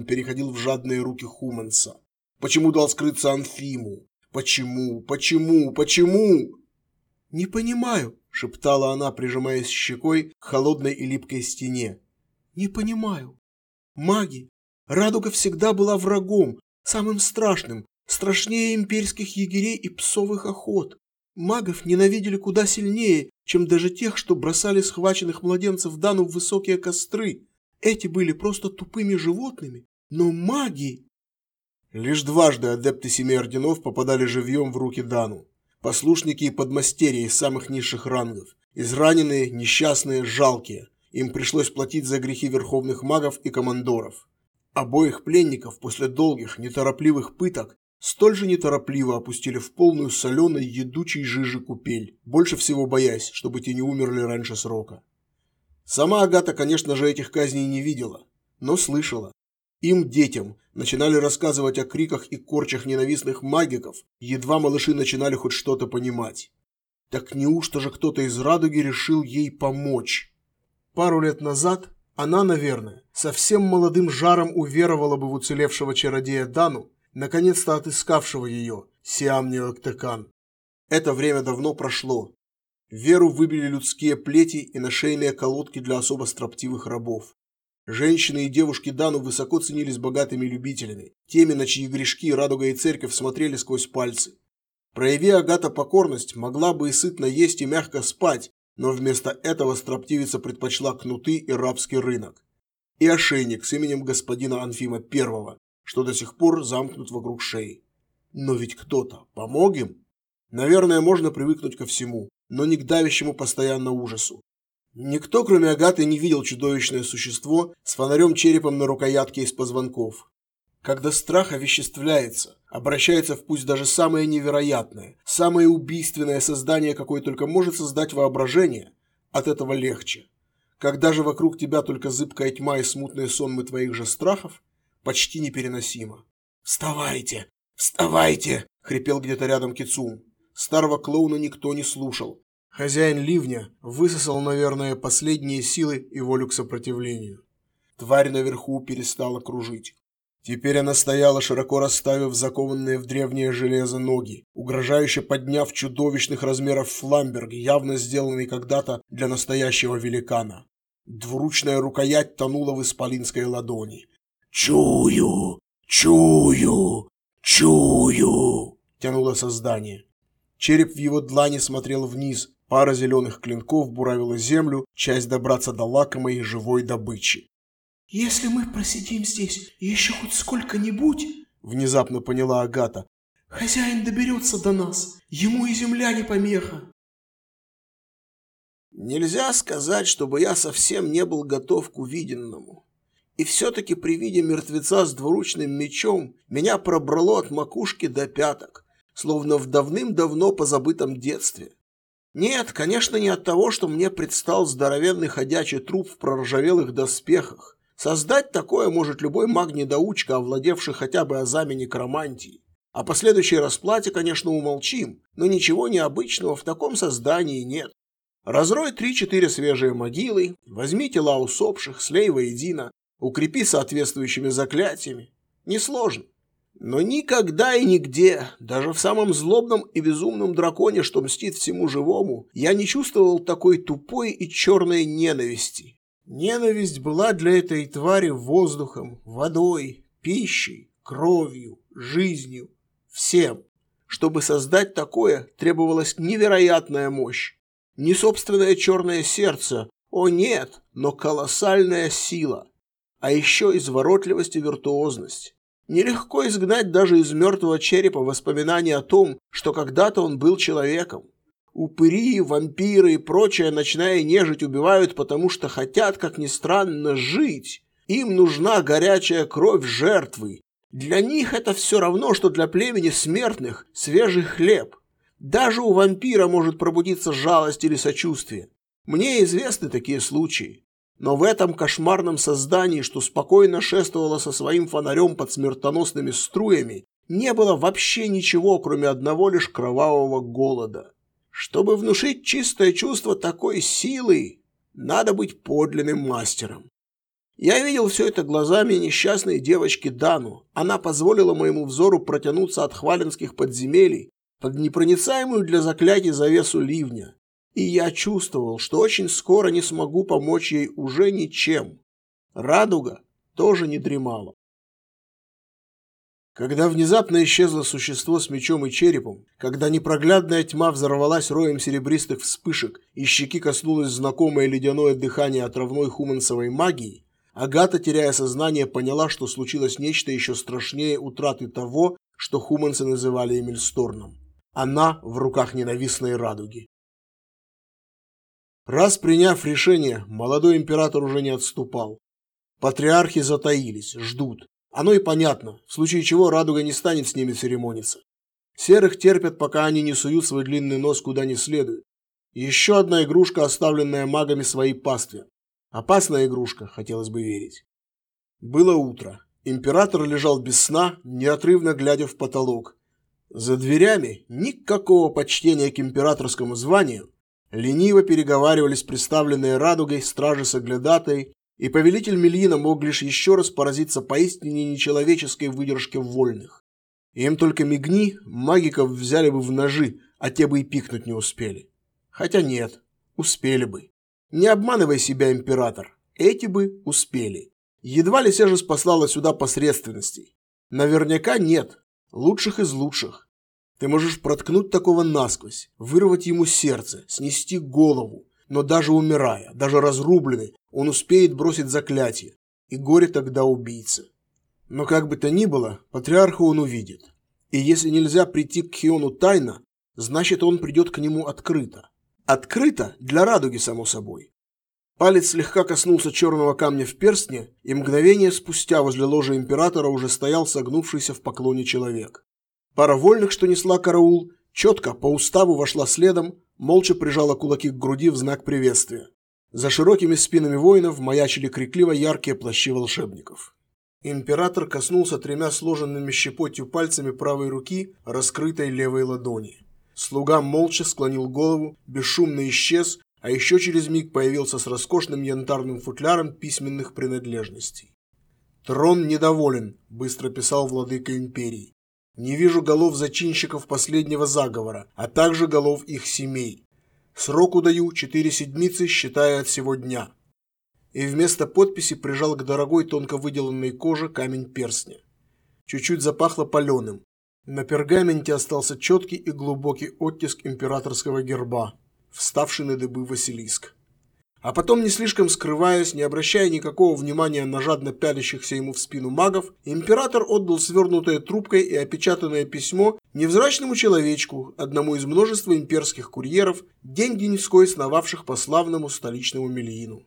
переходил в жадные руки Хуманса? Почему дал скрыться Анфиму? Почему? Почему? Почему? Не понимаю, шептала она, прижимаясь щекой к холодной и липкой стене. Не понимаю. Маги. Радуга всегда была врагом, самым страшным, страшнее имперских егерей и псовых охот. Магов ненавидели куда сильнее, чем даже тех, что бросали схваченных младенцев Дану в высокие костры. Эти были просто тупыми животными, но маги... Лишь дважды адепты семи орденов попадали живьем в руки Дану. Послушники и подмастерья из самых низших рангов. Израненные, несчастные, жалкие. Им пришлось платить за грехи верховных магов и командоров. Обоих пленников после долгих, неторопливых пыток столь же неторопливо опустили в полную соленой, едучей жижи купель, больше всего боясь, чтобы те не умерли раньше срока. Сама Агата, конечно же, этих казней не видела, но слышала. Им, детям, начинали рассказывать о криках и корчах ненавистных магиков, едва малыши начинали хоть что-то понимать. Так неужто же кто-то из радуги решил ей помочь? Пару лет назад она, наверное, совсем молодым жаром уверовала бы в уцелевшего чародея Дану, наконец-то отыскавшего ее, Сиамнио Эктекан. Это время давно прошло. Веру выбили людские плети и нашейные колодки для особо строптивых рабов. Женщины и девушки Дану высоко ценились богатыми любителями, теми, на чьи грешки Радуга и Церковь смотрели сквозь пальцы. Прояви Агата покорность, могла бы и сытно есть и мягко спать, но вместо этого строптивица предпочла кнуты и рабский рынок. И ошейник с именем господина Анфима I, что до сих пор замкнут вокруг шеи. Но ведь кто-то помог им? Наверное, можно привыкнуть ко всему, но не к давящему постоянно ужасу. Никто, кроме Агаты, не видел чудовищное существо с фонарем-черепом на рукоятке из позвонков. Когда страх овеществляется, обращается в пусть даже самое невероятное, самое убийственное создание, какое только может создать воображение, от этого легче. когда же вокруг тебя только зыбкая тьма и смутные сонмы твоих же страхов, почти непереносимо. «Вставайте! Вставайте!» — хрипел где-то рядом Кицум. Старого клоуна никто не слушал. Хозяин ливня высосал, наверное, последние силы и волю к сопротивлению. Тварь наверху перестала кружить. Теперь она стояла, широко расставив закованные в древнее железо ноги, угрожающе подняв чудовищных размеров фламберг, явно сделанный когда-то для настоящего великана. Двуручная рукоять тонула в исполинской ладони. «Чую! Чую! Чую!» — тянуло создание. Череп в его длани смотрел вниз, пара зеленых клинков буравила землю, часть добраться до лакомой живой добычи. «Если мы просидим здесь еще хоть сколько-нибудь...» Внезапно поняла Агата. «Хозяин доберется до нас. Ему и земля не помеха». Нельзя сказать, чтобы я совсем не был готов к увиденному. И все-таки при виде мертвеца с двуручным мечом меня пробрало от макушки до пяток, словно в давным-давно позабытом детстве. Нет, конечно, не от того, что мне предстал здоровенный ходячий труп в проржавелых доспехах, Создать такое может любой маг-недоучка, овладевший хотя бы азами некромантии. О последующей расплате, конечно, умолчим, но ничего необычного в таком создании нет. Разрой три-четыре свежие могилы, возьми тела усопших, слей воедино, укрепи соответствующими заклятиями. Несложно. Но никогда и нигде, даже в самом злобном и безумном драконе, что мстит всему живому, я не чувствовал такой тупой и черной ненависти, Ненависть была для этой твари воздухом, водой, пищей, кровью, жизнью, всем. Чтобы создать такое, требовалась невероятная мощь. Не собственное черное сердце, о нет, но колоссальная сила. А еще изворотливость и виртуозность. Нелегко изгнать даже из мертвого черепа воспоминания о том, что когда-то он был человеком. Упыри, вампиры и прочая ночная нежить убивают, потому что хотят, как ни странно, жить. Им нужна горячая кровь жертвы. Для них это все равно, что для племени смертных свежий хлеб. Даже у вампира может пробудиться жалость или сочувствие. Мне известны такие случаи. Но в этом кошмарном создании, что спокойно шествовало со своим фонарем под смертоносными струями, не было вообще ничего, кроме одного лишь кровавого голода. Чтобы внушить чистое чувство такой силы, надо быть подлинным мастером. Я видел все это глазами несчастной девочки Дану. Она позволила моему взору протянуться от хваленских подземелий под непроницаемую для заклятий завесу ливня. И я чувствовал, что очень скоро не смогу помочь ей уже ничем. Радуга тоже не дремала. Когда внезапно исчезло существо с мечом и черепом, когда непроглядная тьма взорвалась роем серебристых вспышек и щеки коснулось знакомое ледяное дыхание отравной хумансовой магии, Агата, теряя сознание, поняла, что случилось нечто еще страшнее утраты того, что хуманцы называли Эмильсторном. Она в руках ненавистной радуги. Раз приняв решение, молодой император уже не отступал. Патриархи затаились, ждут, оно и понятно, в случае чего радуга не станет с ними церемониться. Серых терпят, пока они не суют свой длинный нос куда не следует. Еще одна игрушка, оставленная магами своей пастве. Опасная игрушка, хотелось бы верить. Было утро. Император лежал без сна, неотрывно глядя в потолок. За дверями никакого почтения к императорскому званию. Лениво переговаривались представленные радугой стражи-соглядатой и повелитель Мельина мог лишь еще раз поразиться поистине нечеловеческой выдержке вольных. Им только мигни, магиков взяли бы в ножи, а те бы и пикнуть не успели. Хотя нет, успели бы. Не обманывай себя, император, эти бы успели. Едва ли Сежес послала сюда посредственностей. Наверняка нет, лучших из лучших. Ты можешь проткнуть такого насквозь, вырвать ему сердце, снести голову, но даже умирая, даже разрубленный, он успеет бросить заклятие, и горе тогда убийца. Но как бы то ни было, патриарха он увидит. И если нельзя прийти к Хиону тайно, значит он придет к нему открыто. Открыто для радуги, само собой. Палец слегка коснулся черного камня в перстне, и мгновение спустя возле ложа императора уже стоял согнувшийся в поклоне человек. Пара вольных, что несла караул, четко по уставу вошла следом, молча прижала кулаки к груди в знак приветствия. За широкими спинами воинов маячили крикливо яркие плащи волшебников. Император коснулся тремя сложенными щепотью пальцами правой руки раскрытой левой ладони. Слуга молча склонил голову, бесшумно исчез, а еще через миг появился с роскошным янтарным футляром письменных принадлежностей. «Трон недоволен», – быстро писал владыка империи. «Не вижу голов зачинщиков последнего заговора, а также голов их семей. Сроку даю четыре седмицы, считая от сего дня и вместо подписи прижал к дорогой тонко выделанной коже камень перстня. Чуть-чуть запахло паленым. На пергаменте остался четкий и глубокий оттиск императорского герба, вставший на дыбы Василиск. А потом, не слишком скрываясь, не обращая никакого внимания на жадно пялящихся ему в спину магов, император отдал свернутое трубкой и опечатанное письмо невзрачному человечку, одному из множества имперских курьеров, день-деньской сновавших по славному столичному Мельину.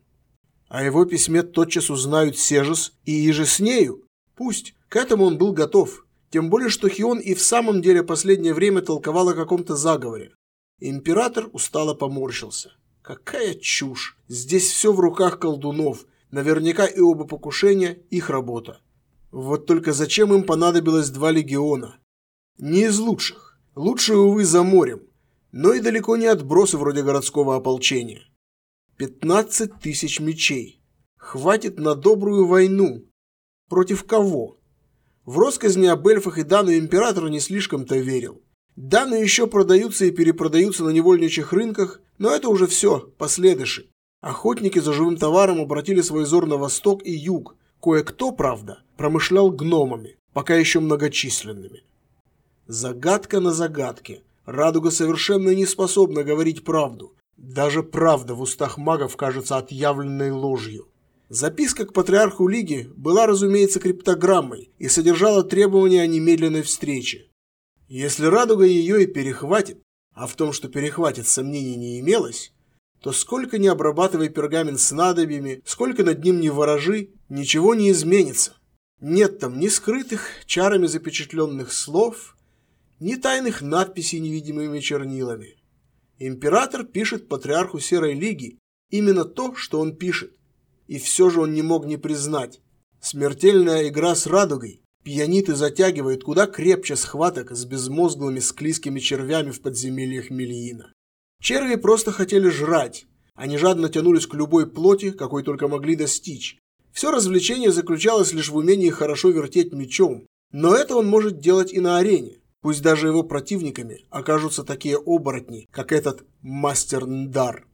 О его письме тотчас узнают Сежес и иже с нею. Пусть, к этому он был готов. Тем более, что Хион и в самом деле последнее время толковал о каком-то заговоре. Император устало поморщился. Какая чушь! Здесь все в руках колдунов. Наверняка и оба покушения – их работа. Вот только зачем им понадобилось два легиона? Не из лучших. Лучшие, увы, за морем. Но и далеко не отбросы вроде городского ополчения. 15 тысяч мечей. Хватит на добрую войну. Против кого? В россказни об эльфах и Дану император не слишком-то верил. Даны еще продаются и перепродаются на невольничьих рынках, но это уже все, последыши. Охотники за живым товаром обратили свой взор на восток и юг. Кое-кто, правда, промышлял гномами, пока еще многочисленными. Загадка на загадке. Радуга совершенно не способна говорить правду. Даже правда в устах магов кажется отъявленной ложью. Записка к патриарху Лиги была, разумеется, криптограммой и содержала требования о немедленной встрече. Если Радуга ее и перехватит, а в том, что перехватит, сомнений не имелось, то сколько ни обрабатывай пергамент с надобьями, сколько над ним не ворожи, ничего не изменится. Нет там ни скрытых, чарами запечатленных слов, ни тайных надписей невидимыми чернилами. Император пишет патриарху Серой Лиги именно то, что он пишет. И все же он не мог не признать. Смертельная игра с радугой пьянит и затягивает куда крепче схваток с безмозглыми склизкими червями в подземельях Мельина. Черви просто хотели жрать. Они жадно тянулись к любой плоти, какой только могли достичь. Все развлечение заключалось лишь в умении хорошо вертеть мечом. Но это он может делать и на арене. Пусть даже его противниками окажутся такие оборотни, как этот мастер Ндар.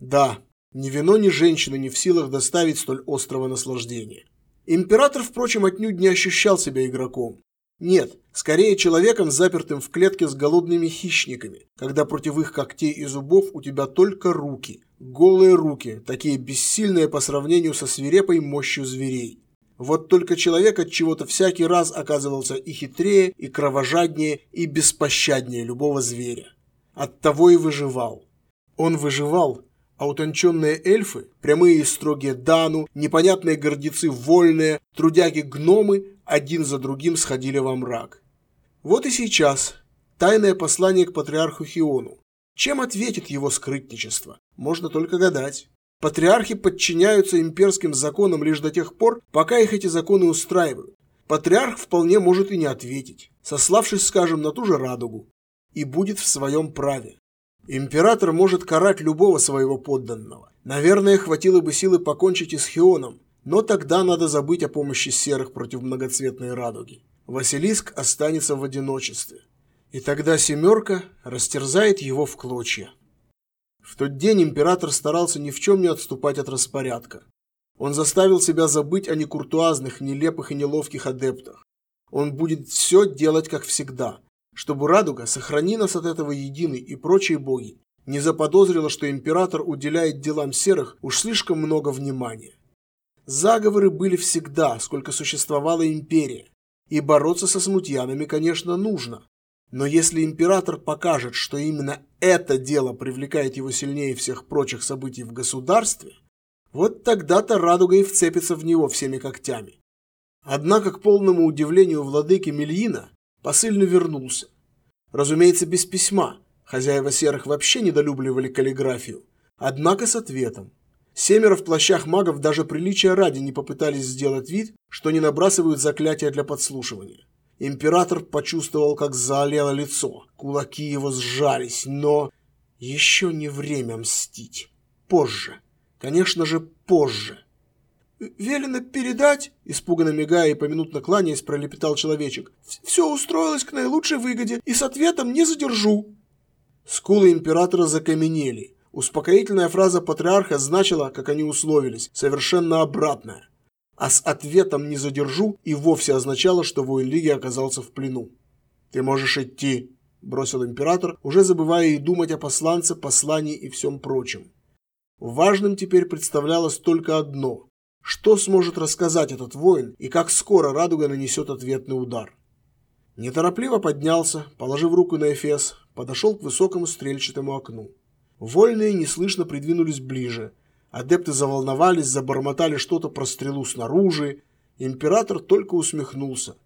Да, ни вино, ни женщина не в силах доставить столь острого наслаждения. Император, впрочем, отнюдь не ощущал себя игроком. Нет, скорее человеком, запертым в клетке с голодными хищниками, когда против их когтей и зубов у тебя только руки, голые руки, такие бессильные по сравнению со свирепой мощью зверей. Вот только человек от чего-то всякий раз оказывался и хитрее, и кровожаднее, и беспощаднее любого зверя. Оттого и выживал. Он выживал, а утонченные эльфы, прямые и строгие Дану, непонятные гордецы вольные, трудяги-гномы один за другим сходили во мрак. Вот и сейчас тайное послание к патриарху Хиону. Чем ответит его скрытничество? Можно только гадать. Патриархи подчиняются имперским законам лишь до тех пор, пока их эти законы устраивают. Патриарх вполне может и не ответить, сославшись, скажем, на ту же радугу, и будет в своем праве. Император может карать любого своего подданного. Наверное, хватило бы силы покончить и с Хионом, но тогда надо забыть о помощи серых против многоцветной радуги. Василиск останется в одиночестве. И тогда семерка растерзает его в клочья. В тот день император старался ни в чем не отступать от распорядка. Он заставил себя забыть о некуртуазных, нелепых и неловких адептах. Он будет все делать как всегда, чтобы радуга, сохрани нас от этого единый и прочие боги, не заподозрила, что император уделяет делам серых уж слишком много внимания. Заговоры были всегда, сколько существовала империя, и бороться со смутьянами, конечно, нужно. Но если император покажет, что именно это дело привлекает его сильнее всех прочих событий в государстве, вот тогда-то радуга и вцепится в него всеми когтями. Однако, к полному удивлению владыки Мельина, посыльный вернулся. Разумеется, без письма. Хозяева серых вообще недолюбливали каллиграфию. Однако с ответом. Семеро в плащах магов даже приличия ради не попытались сделать вид, что не набрасывают заклятия для подслушивания. Император почувствовал, как заолело лицо. Кулаки его сжались, но... Еще не время мстить. Позже. Конечно же, позже. «Велено передать?» – испуганно мигая и поминутно кланяясь, пролепетал человечек. «Все устроилось к наилучшей выгоде, и с ответом не задержу». Скулы императора закаменели. Успокоительная фраза патриарха значила, как они условились, совершенно обратное. А с ответом «не задержу» и вовсе означало, что воин Лиги оказался в плену. «Ты можешь идти», – бросил император, уже забывая и думать о посланце, послании и всем прочем. Важным теперь представлялось только одно – что сможет рассказать этот воин и как скоро радуга нанесет ответный удар. Неторопливо поднялся, положив руку на эфес, подошел к высокому стрельчатому окну. Вольные неслышно придвинулись ближе. Адепты заволновались, забормотали что-то про стрелу снаружи. Император только усмехнулся.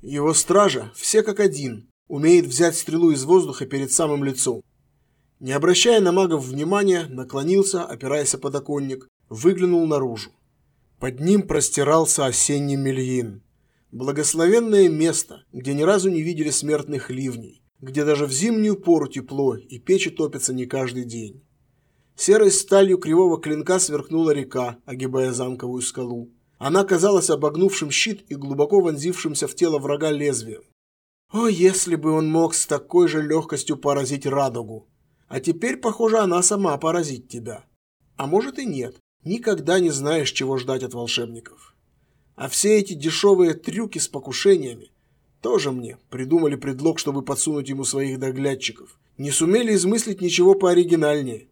Его стража, все как один, умеет взять стрелу из воздуха перед самым лицом. Не обращая на магов внимания, наклонился, опираясь о подоконник, выглянул наружу. Под ним простирался осенний мельин. Благословенное место, где ни разу не видели смертных ливней, где даже в зимнюю пору тепло и печи топятся не каждый день. Серой сталью кривого клинка сверкнула река, огибая замковую скалу. Она казалась обогнувшим щит и глубоко вонзившимся в тело врага лезвием. О, если бы он мог с такой же легкостью поразить радугу! А теперь, похоже, она сама поразит тебя. А может и нет. Никогда не знаешь, чего ждать от волшебников. А все эти дешевые трюки с покушениями тоже мне придумали предлог, чтобы подсунуть ему своих доглядчиков. Не сумели измыслить ничего пооригинальнее.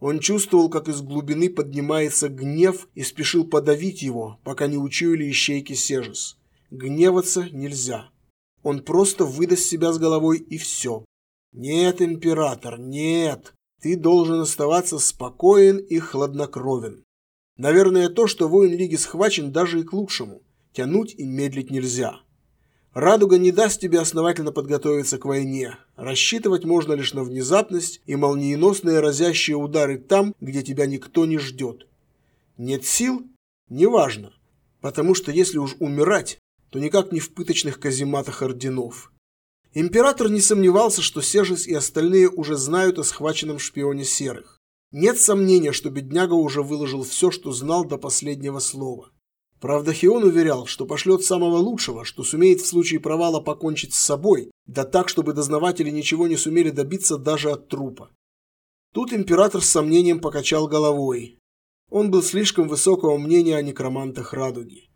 Он чувствовал, как из глубины поднимается гнев и спешил подавить его, пока не учуяли ищейки Сежес. Гневаться нельзя. Он просто выдаст себя с головой и все. Нет, император, нет. Ты должен оставаться спокоен и хладнокровен. Наверное, то, что воин Лиги схвачен, даже и к лучшему. Тянуть и медлить нельзя. Радуга не даст тебе основательно подготовиться к войне. Рассчитывать можно лишь на внезапность и молниеносные разящие удары там, где тебя никто не ждет. Нет сил? Неважно. Потому что если уж умирать, то никак не в пыточных казематах орденов. Император не сомневался, что Сежис и остальные уже знают о схваченном шпионе серых. Нет сомнения, что бедняга уже выложил все, что знал до последнего слова. Правда, Хион уверял, что пошлет самого лучшего, что сумеет в случае провала покончить с собой, да так, чтобы дознаватели ничего не сумели добиться даже от трупа. Тут император с сомнением покачал головой. Он был слишком высокого мнения о некромантах Радуги.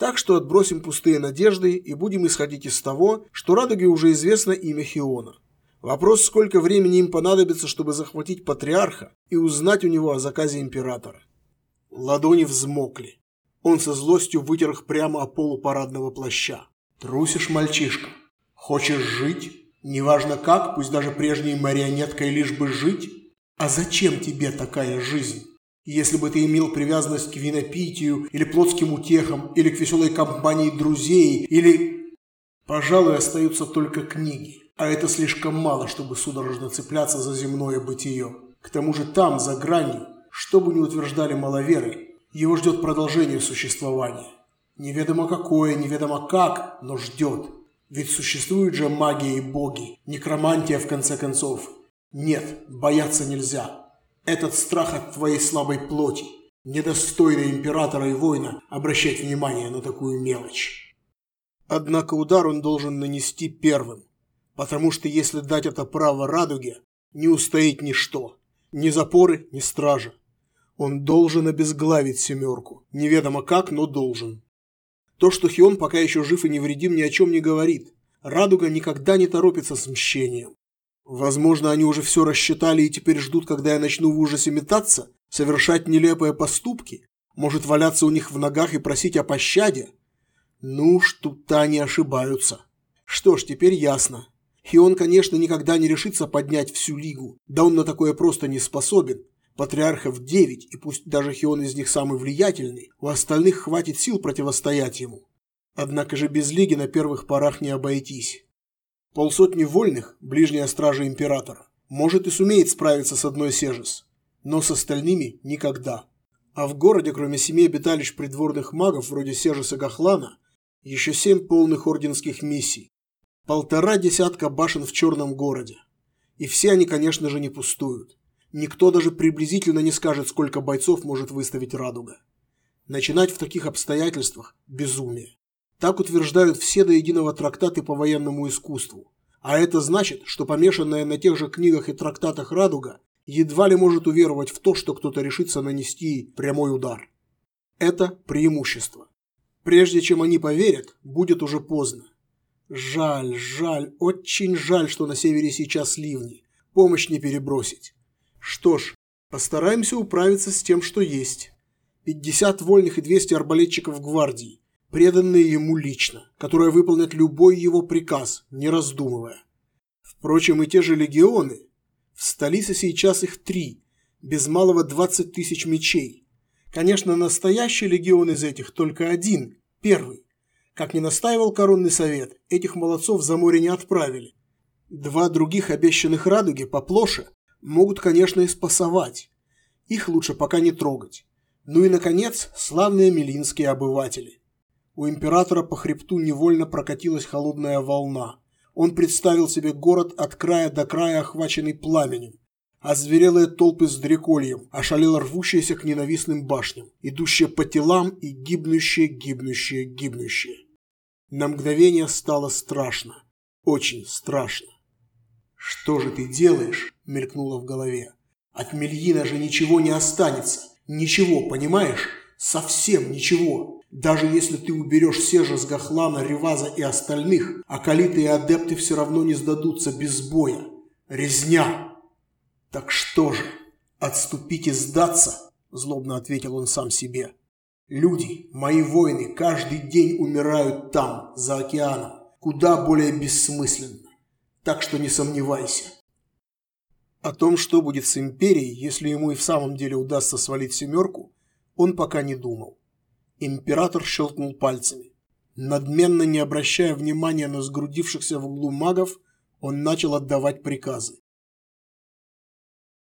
Так что отбросим пустые надежды и будем исходить из того, что Радуге уже известно имя Хиона. Вопрос, сколько времени им понадобится, чтобы захватить патриарха и узнать у него о заказе императора. Ладони взмокли. Он со злостью вытер их прямо о полу парадного плаща. «Трусишь, мальчишка? Хочешь жить? Неважно как, пусть даже прежней марионеткой, лишь бы жить? А зачем тебе такая жизнь?» Если бы ты имел привязанность к винопитию, или плотским утехам, или к веселой компании друзей, или... Пожалуй, остаются только книги. А это слишком мало, чтобы судорожно цепляться за земное бытие. К тому же там, за гранью, что бы ни утверждали маловеры, его ждет продолжение существования. Неведомо какое, неведомо как, но ждет. Ведь существуют же магия и боги, некромантия в конце концов. Нет, бояться нельзя. Этот страх от твоей слабой плоти, недостойно императора и воина обращать внимание на такую мелочь. Однако удар он должен нанести первым, потому что если дать это право радуге, не устоит ничто, ни запоры, ни стража. Он должен обезглавить семерку, неведомо как, но должен. То, что Хион пока еще жив и невредим, ни о чем не говорит. Радуга никогда не торопится с мщением. Возможно, они уже все рассчитали и теперь ждут, когда я начну в ужасе метаться, совершать нелепые поступки, может валяться у них в ногах и просить о пощаде. Ну уж тут-то они ошибаются. Что ж, теперь ясно. И он, конечно, никогда не решится поднять всю лигу, да он на такое просто не способен. Патриархов девять, и пусть даже Хион из них самый влиятельный, у остальных хватит сил противостоять ему. Однако же без лиги на первых порах не обойтись. Полсотни вольных, ближняя стража императора, может и сумеет справиться с одной сежес, но с остальными никогда. А в городе, кроме семи обиталищ придворных магов, вроде Сежеса Гахлана, еще семь полных орденских миссий. Полтора десятка башен в Черном городе. И все они, конечно же, не пустуют. Никто даже приблизительно не скажет, сколько бойцов может выставить радуга. Начинать в таких обстоятельствах – безумие. Так утверждают все до единого трактаты по военному искусству. А это значит, что помешанная на тех же книгах и трактатах радуга едва ли может уверовать в то, что кто-то решится нанести прямой удар. Это преимущество. Прежде чем они поверят, будет уже поздно. Жаль, жаль, очень жаль, что на севере сейчас ливни. Помощь не перебросить. Что ж, постараемся управиться с тем, что есть. 50 вольных и 200 арбалетчиков гвардии, преданные ему лично, которые выполнят любой его приказ, не раздумывая. Впрочем, и те же легионы. В столице сейчас их три, без малого 20 тысяч мечей. Конечно, настоящий легион из этих только один, первый. Как не настаивал коронный совет, этих молодцов за море не отправили. Два других обещанных радуги поплоше могут, конечно, и спасовать. Их лучше пока не трогать. Ну и, наконец, славные милинские обыватели. У императора по хребту невольно прокатилась холодная волна. Он представил себе город от края до края, охваченный пламенем, а зверелые толпы с дрекольем, ошалело рвущиеся к ненавистным башням, идущие по телам и гибнущие, гибнущие, гибнущие. На мгновение стало страшно. Очень страшно. «Что же ты делаешь?» – мелькнуло в голове. «От Мельина же ничего не останется. Ничего, понимаешь? Совсем ничего. Даже если ты уберешь Сежа с Гахлана, Реваза и остальных, акалиты и адепты все равно не сдадутся без боя. Резня!» «Так что же, отступить и сдаться?» – злобно ответил он сам себе. «Люди, мои воины, каждый день умирают там, за океаном, куда более бессмысленно так что не сомневайся. О том, что будет с Империей, если ему и в самом деле удастся свалить семерку, он пока не думал. Император щелкнул пальцами. Надменно не обращая внимания на сгрудившихся в углу магов, он начал отдавать приказы.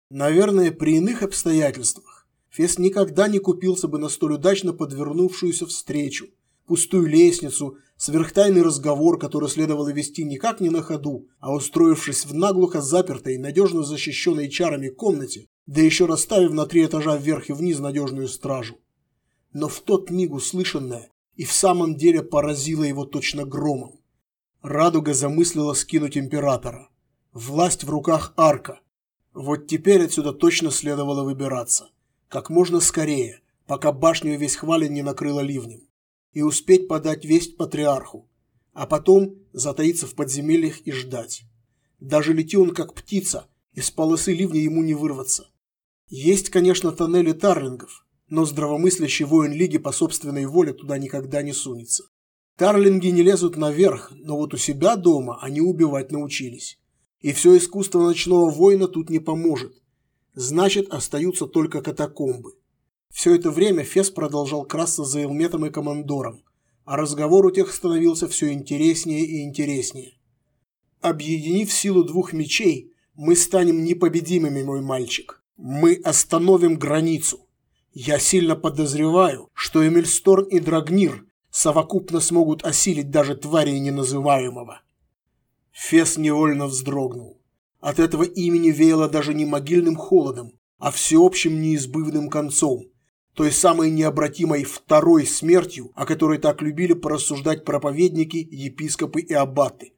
Наверное, при иных обстоятельствах Фес никогда не купился бы на столь удачно подвернувшуюся встречу, пустую лестницу, сверхтайный разговор, который следовало вести никак не на ходу, а устроившись в наглухо запертой, надежно защищенной чарами комнате, да еще расставив на три этажа вверх и вниз надежную стражу. Но в тот миг услышанное и в самом деле поразило его точно громом. Радуга замыслила скинуть императора. Власть в руках арка. Вот теперь отсюда точно следовало выбираться. Как можно скорее, пока башню весь хвален не накрыло ливнем и успеть подать весть патриарху, а потом затаиться в подземельях и ждать. Даже лети он как птица, из полосы ливня ему не вырваться. Есть, конечно, тоннели тарлингов, но здравомыслящий воин Лиги по собственной воле туда никогда не сунется. Тарлинги не лезут наверх, но вот у себя дома они убивать научились. И все искусство ночного воина тут не поможет. Значит, остаются только катакомбы. Все это время Фес продолжал красться за Элметом и Командором, а разговор у тех становился все интереснее и интереснее. Объединив силу двух мечей, мы станем непобедимыми, мой мальчик. Мы остановим границу. Я сильно подозреваю, что Эмильсторн и Драгнир совокупно смогут осилить даже твари неназываемого. Фес невольно вздрогнул. От этого имени веяло даже не могильным холодом, а всеобщим неизбывным концом, той самой необратимой второй смертью, о которой так любили порассуждать проповедники, епископы и аббаты.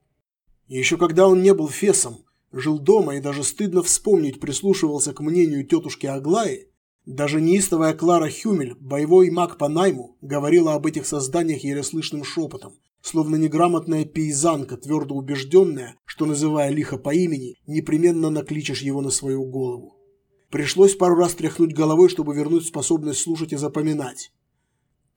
Еще когда он не был фесом, жил дома и даже стыдно вспомнить прислушивался к мнению тетушки Аглаи, даже неистовая Клара Хюмель, боевой маг по найму, говорила об этих созданиях еле слышным шепотом, словно неграмотная пейзанка, твердо убежденная, что, называя лихо по имени, непременно накличешь его на свою голову. Пришлось пару раз тряхнуть головой, чтобы вернуть способность слушать и запоминать.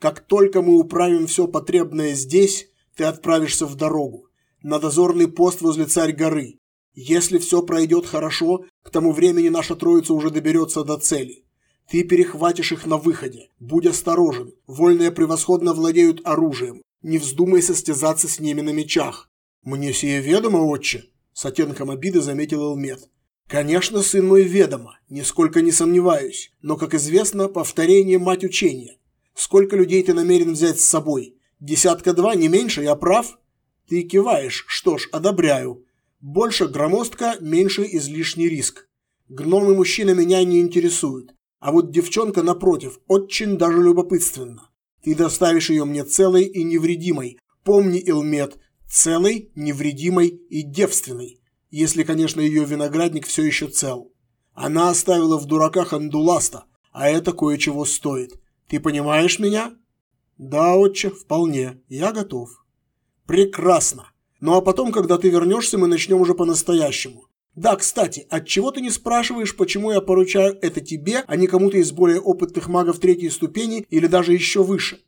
Как только мы управим все потребное здесь, ты отправишься в дорогу. На дозорный пост возле царь горы. Если все пройдет хорошо, к тому времени наша троица уже доберется до цели. Ты перехватишь их на выходе. Будь осторожен. Вольные превосходно владеют оружием. Не вздумай состязаться с ними на мечах. Мне сие ведомо, отче, с оттенком обиды заметил Элмет. Конечно, сын мой ведомо, нисколько не сомневаюсь, но, как известно, повторение – мать учения. Сколько людей ты намерен взять с собой? Десятка-два, не меньше, я прав? Ты киваешь, что ж, одобряю. Больше громоздка, меньше излишний риск. Гномы мужчина меня не интересуют. А вот девчонка, напротив, очень даже любопытственна. Ты доставишь ее мне целой и невредимой. Помни, Илмет, целой, невредимой и девственной. Если, конечно, ее виноградник все еще цел. Она оставила в дураках Андуласта, а это кое-чего стоит. Ты понимаешь меня? Да, отче, вполне. Я готов. Прекрасно. Ну а потом, когда ты вернешься, мы начнем уже по-настоящему. Да, кстати, от чего ты не спрашиваешь, почему я поручаю это тебе, а не кому-то из более опытных магов третьей ступени или даже еще выше?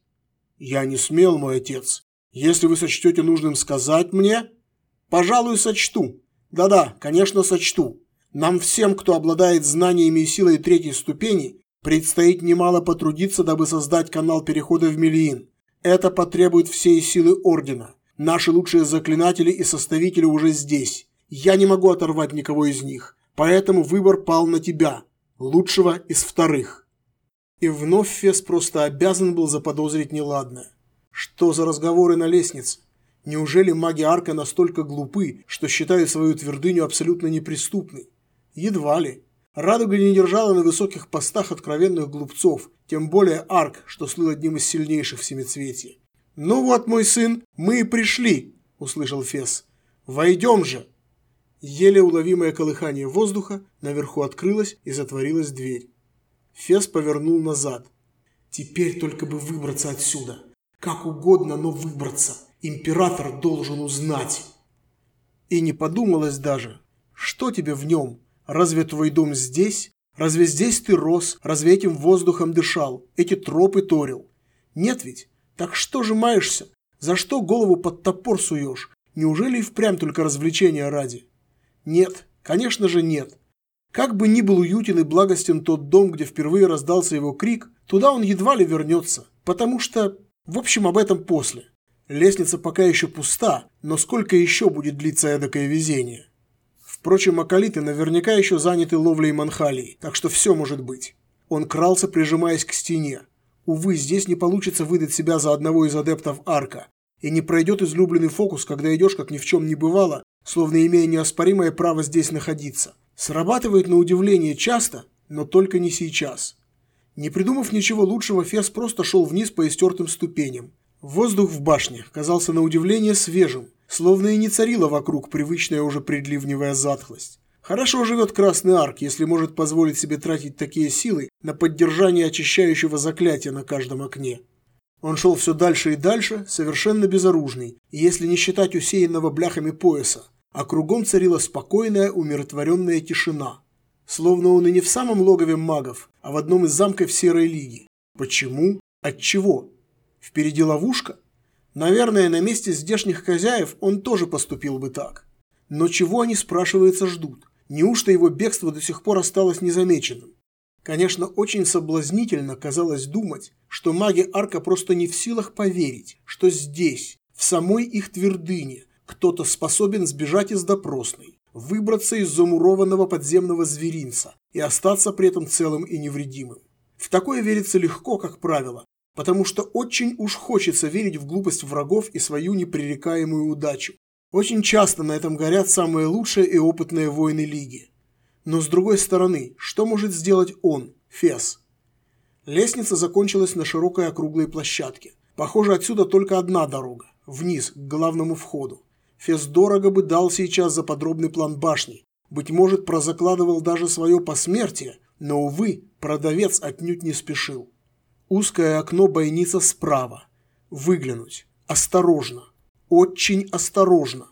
Я не смел, мой отец. Если вы сочтете нужным сказать мне, пожалуй, сочту. Да-да, конечно, сочту. Нам всем, кто обладает знаниями и силой третьей ступени, предстоит немало потрудиться, дабы создать канал перехода в Мелиин. Это потребует всей силы Ордена. Наши лучшие заклинатели и составители уже здесь. Я не могу оторвать никого из них, поэтому выбор пал на тебя, лучшего из вторых». И вновь Фес просто обязан был заподозрить неладное. Что за разговоры на лестнице? Неужели маги Арка настолько глупы, что считают свою твердыню абсолютно неприступной? Едва ли. Радуга не держала на высоких постах откровенных глупцов, тем более Арк, что слыл одним из сильнейших в семицветье. «Ну вот, мой сын, мы и пришли», – услышал Фес. «Войдем же!» Еле уловимое колыхание воздуха, наверху открылось и затворилась дверь. Фес повернул назад. «Теперь только бы выбраться отсюда. Как угодно, но выбраться. Император должен узнать». И не подумалось даже, что тебе в нем? Разве твой дом здесь? Разве здесь ты рос? Разве этим воздухом дышал? Эти тропы торил? Нет ведь? Так что же маешься? За что голову под топор суешь? Неужели и впрямь только развлечения ради? Нет, конечно же нет. Как бы ни был уютен и благостен тот дом, где впервые раздался его крик, туда он едва ли вернется, потому что... В общем, об этом после. Лестница пока еще пуста, но сколько еще будет длиться эдакое везение? Впрочем, акалиты наверняка еще заняты ловлей манхалий, так что все может быть. Он крался, прижимаясь к стене. Увы, здесь не получится выдать себя за одного из адептов арка. И не пройдет излюбленный фокус, когда идешь, как ни в чем не бывало, словно имея неоспоримое право здесь находиться. Срабатывает на удивление часто, но только не сейчас. Не придумав ничего лучшего, Фес просто шел вниз по истертым ступеням. Воздух в башне казался на удивление свежим, словно и не царила вокруг привычная уже предливневая затхлость. Хорошо живет Красный Арк, если может позволить себе тратить такие силы на поддержание очищающего заклятия на каждом окне. Он шел все дальше и дальше, совершенно безоружный, если не считать усеянного бляхами пояса, а кругом царила спокойная, умиротворенная тишина. Словно он и не в самом логове магов, а в одном из замков Серой Лиги. Почему? Отчего? Впереди ловушка? Наверное, на месте здешних хозяев он тоже поступил бы так. Но чего они, спрашивается, ждут? Неужто его бегство до сих пор осталось незамеченным? Конечно, очень соблазнительно казалось думать, что маги Арка просто не в силах поверить, что здесь, в самой их твердыне, кто-то способен сбежать из допросной, выбраться из замурованного подземного зверинца и остаться при этом целым и невредимым. В такое верится легко, как правило, потому что очень уж хочется верить в глупость врагов и свою непререкаемую удачу. Очень часто на этом горят самые лучшие и опытные воины Лиги. Но с другой стороны, что может сделать он, Фес? Лестница закончилась на широкой округлой площадке. Похоже, отсюда только одна дорога, вниз, к главному входу. Фес дорого бы дал сейчас за подробный план башни. Быть может, прозакладывал даже свое посмертие, но, увы, продавец отнюдь не спешил. Узкое окно бойница справа. Выглянуть. Осторожно. Очень осторожно.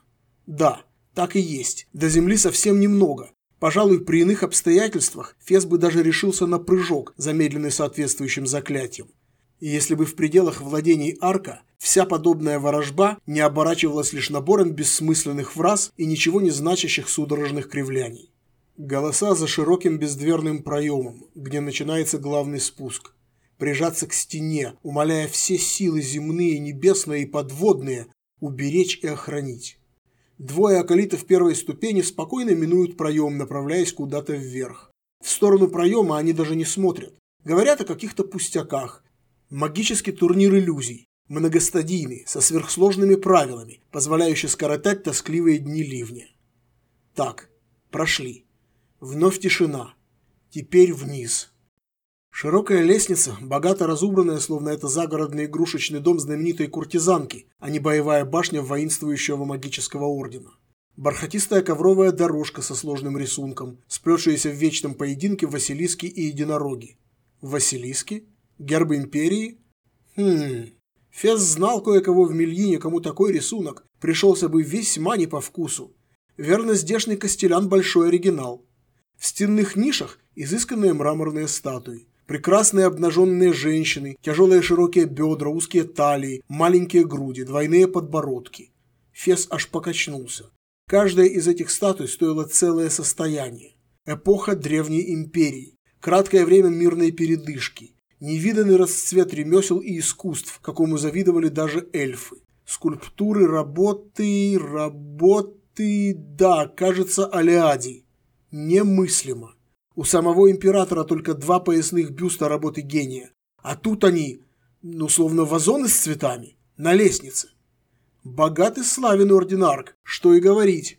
Да, так и есть. До земли совсем немного. Пожалуй, при иных обстоятельствах Фес бы даже решился на прыжок, замедленный соответствующим заклятием. И если бы в пределах владений арка вся подобная ворожба не оборачивалась лишь набором бессмысленных фраз и ничего не значащих судорожных кривляний. Голоса за широким бездверным проемом, где начинается главный спуск. Прижаться к стене, умоляя все силы земные, небесные и подводные уберечь и охранить. Двое околитов первой ступени спокойно минуют проем, направляясь куда-то вверх. В сторону проема они даже не смотрят. Говорят о каких-то пустяках. Магический турнир иллюзий. Многостадийный, со сверхсложными правилами, позволяющий скоротать тоскливые дни ливня. Так, прошли. Вновь тишина. Теперь вниз. Широкая лестница, богато разубранная, словно это загородный игрушечный дом знаменитой куртизанки, а не боевая башня воинствующего магического ордена. Бархатистая ковровая дорожка со сложным рисунком, сплетшиеся в вечном поединке Василиски и единороги. Василиски? Герб империи? Хм... Фес знал кое-кого в Мельине, кому такой рисунок пришелся бы весьма не по вкусу. Верно, здешний костелян большой оригинал. В стенных нишах изысканные мраморные статуи. Прекрасные обнаженные женщины, тяжелые широкие бедра, узкие талии, маленькие груди, двойные подбородки. Фес аж покачнулся. Каждая из этих статуй стоила целое состояние. Эпоха Древней Империи. Краткое время мирной передышки. Невиданный расцвет ремесел и искусств, какому завидовали даже эльфы. Скульптуры, работы, работы... Да, кажется, Алиадий. Немыслимо. У самого императора только два поясных бюста работы гения. А тут они, ну, словно вазоны с цветами, на лестнице. Богатый славен ординарк, что и говорить.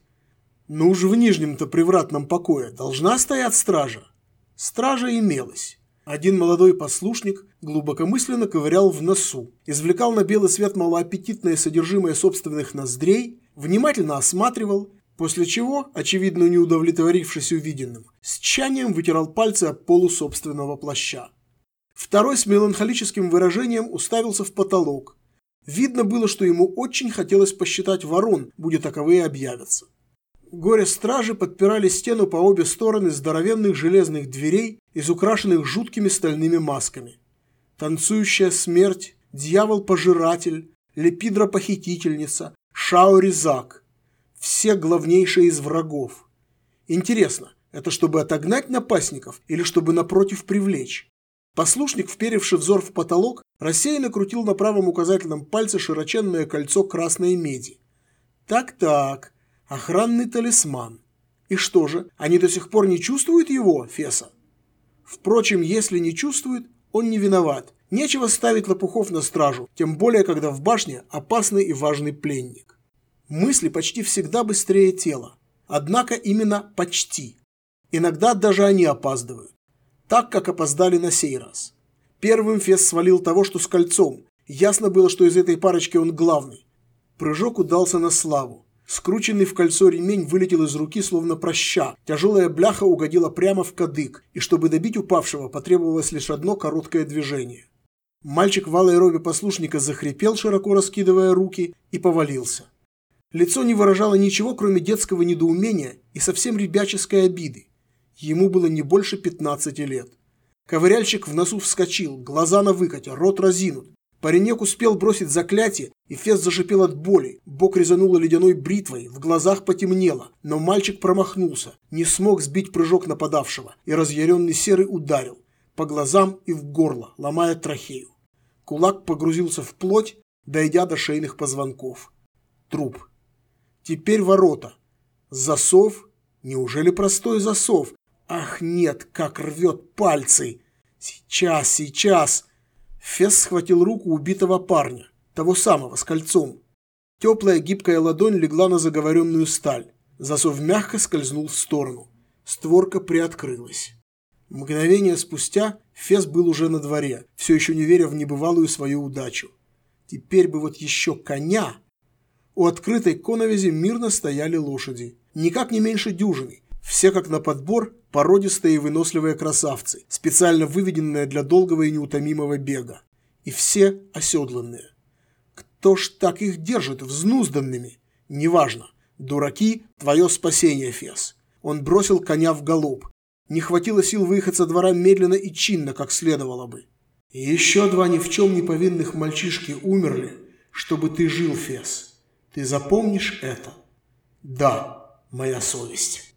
Ну уж в нижнем-то привратном покое должна стоять стража. Стража имелась. Один молодой послушник глубокомысленно ковырял в носу, извлекал на белый свет малоаппетитное содержимое собственных ноздрей, внимательно осматривал После чего, очевидно не удовлетворившись увиденным, с чанием вытирал пальцы об полу собственного плаща. Второй с меланхолическим выражением уставился в потолок. Видно было, что ему очень хотелось посчитать ворон, будет таковые объявятся. Горе-стражи подпирали стену по обе стороны здоровенных железных дверей, из украшенных жуткими стальными масками. Танцующая смерть, дьявол-пожиратель, лепидра-похитительница, Шао-Ризак – все главнейшие из врагов. Интересно, это чтобы отогнать напастников или чтобы напротив привлечь? Послушник, вперевший взор в потолок, рассеянно крутил на правом указательном пальце широченное кольцо красной меди. Так-так, охранный талисман. И что же, они до сих пор не чувствуют его, Феса? Впрочем, если не чувствуют, он не виноват. Нечего ставить лопухов на стражу, тем более, когда в башне опасный и важный пленник. Мысли почти всегда быстрее тела. Однако именно почти. Иногда даже они опаздывают. Так, как опоздали на сей раз. Первым Фес свалил того, что с кольцом. Ясно было, что из этой парочки он главный. Прыжок удался на славу. Скрученный в кольцо ремень вылетел из руки, словно проща. Тяжелая бляха угодила прямо в кадык, и чтобы добить упавшего, потребовалось лишь одно короткое движение. Мальчик в алой робе послушника захрипел, широко раскидывая руки, и повалился. Лицо не выражало ничего, кроме детского недоумения и совсем ребяческой обиды. Ему было не больше 15 лет. Ковыряльщик в носу вскочил, глаза на выкате, рот разинут. Паренек успел бросить заклятие, и Фес зашипел от боли. Бок резануло ледяной бритвой, в глазах потемнело, но мальчик промахнулся, не смог сбить прыжок нападавшего, и разъяренный серый ударил. По глазам и в горло, ломая трахею. Кулак погрузился в плоть, дойдя до шейных позвонков. Труп. Теперь ворота. Засов? Неужели простой засов? Ах нет, как рвет пальцы. Сейчас, сейчас. Фес схватил руку убитого парня, того самого, с кольцом. Теплая гибкая ладонь легла на заговоренную сталь. Засов мягко скользнул в сторону. Створка приоткрылась. Мгновение спустя Фес был уже на дворе, все еще не веря в небывалую свою удачу. Теперь бы вот еще коня, у открытой коновизи мирно стояли лошади. Никак не меньше дюжины. Все как на подбор, породистые и выносливые красавцы, специально выведенные для долгого и неутомимого бега. И все оседланные. Кто ж так их держит взнузданными? Неважно. Дураки – твое спасение, Фес. Он бросил коня в галоп. Не хватило сил выехать со двора медленно и чинно, как следовало бы. Еще два ни в чем не повинных мальчишки умерли, чтобы ты жил, Фес. Ты запомнишь это? Да, моя совесть.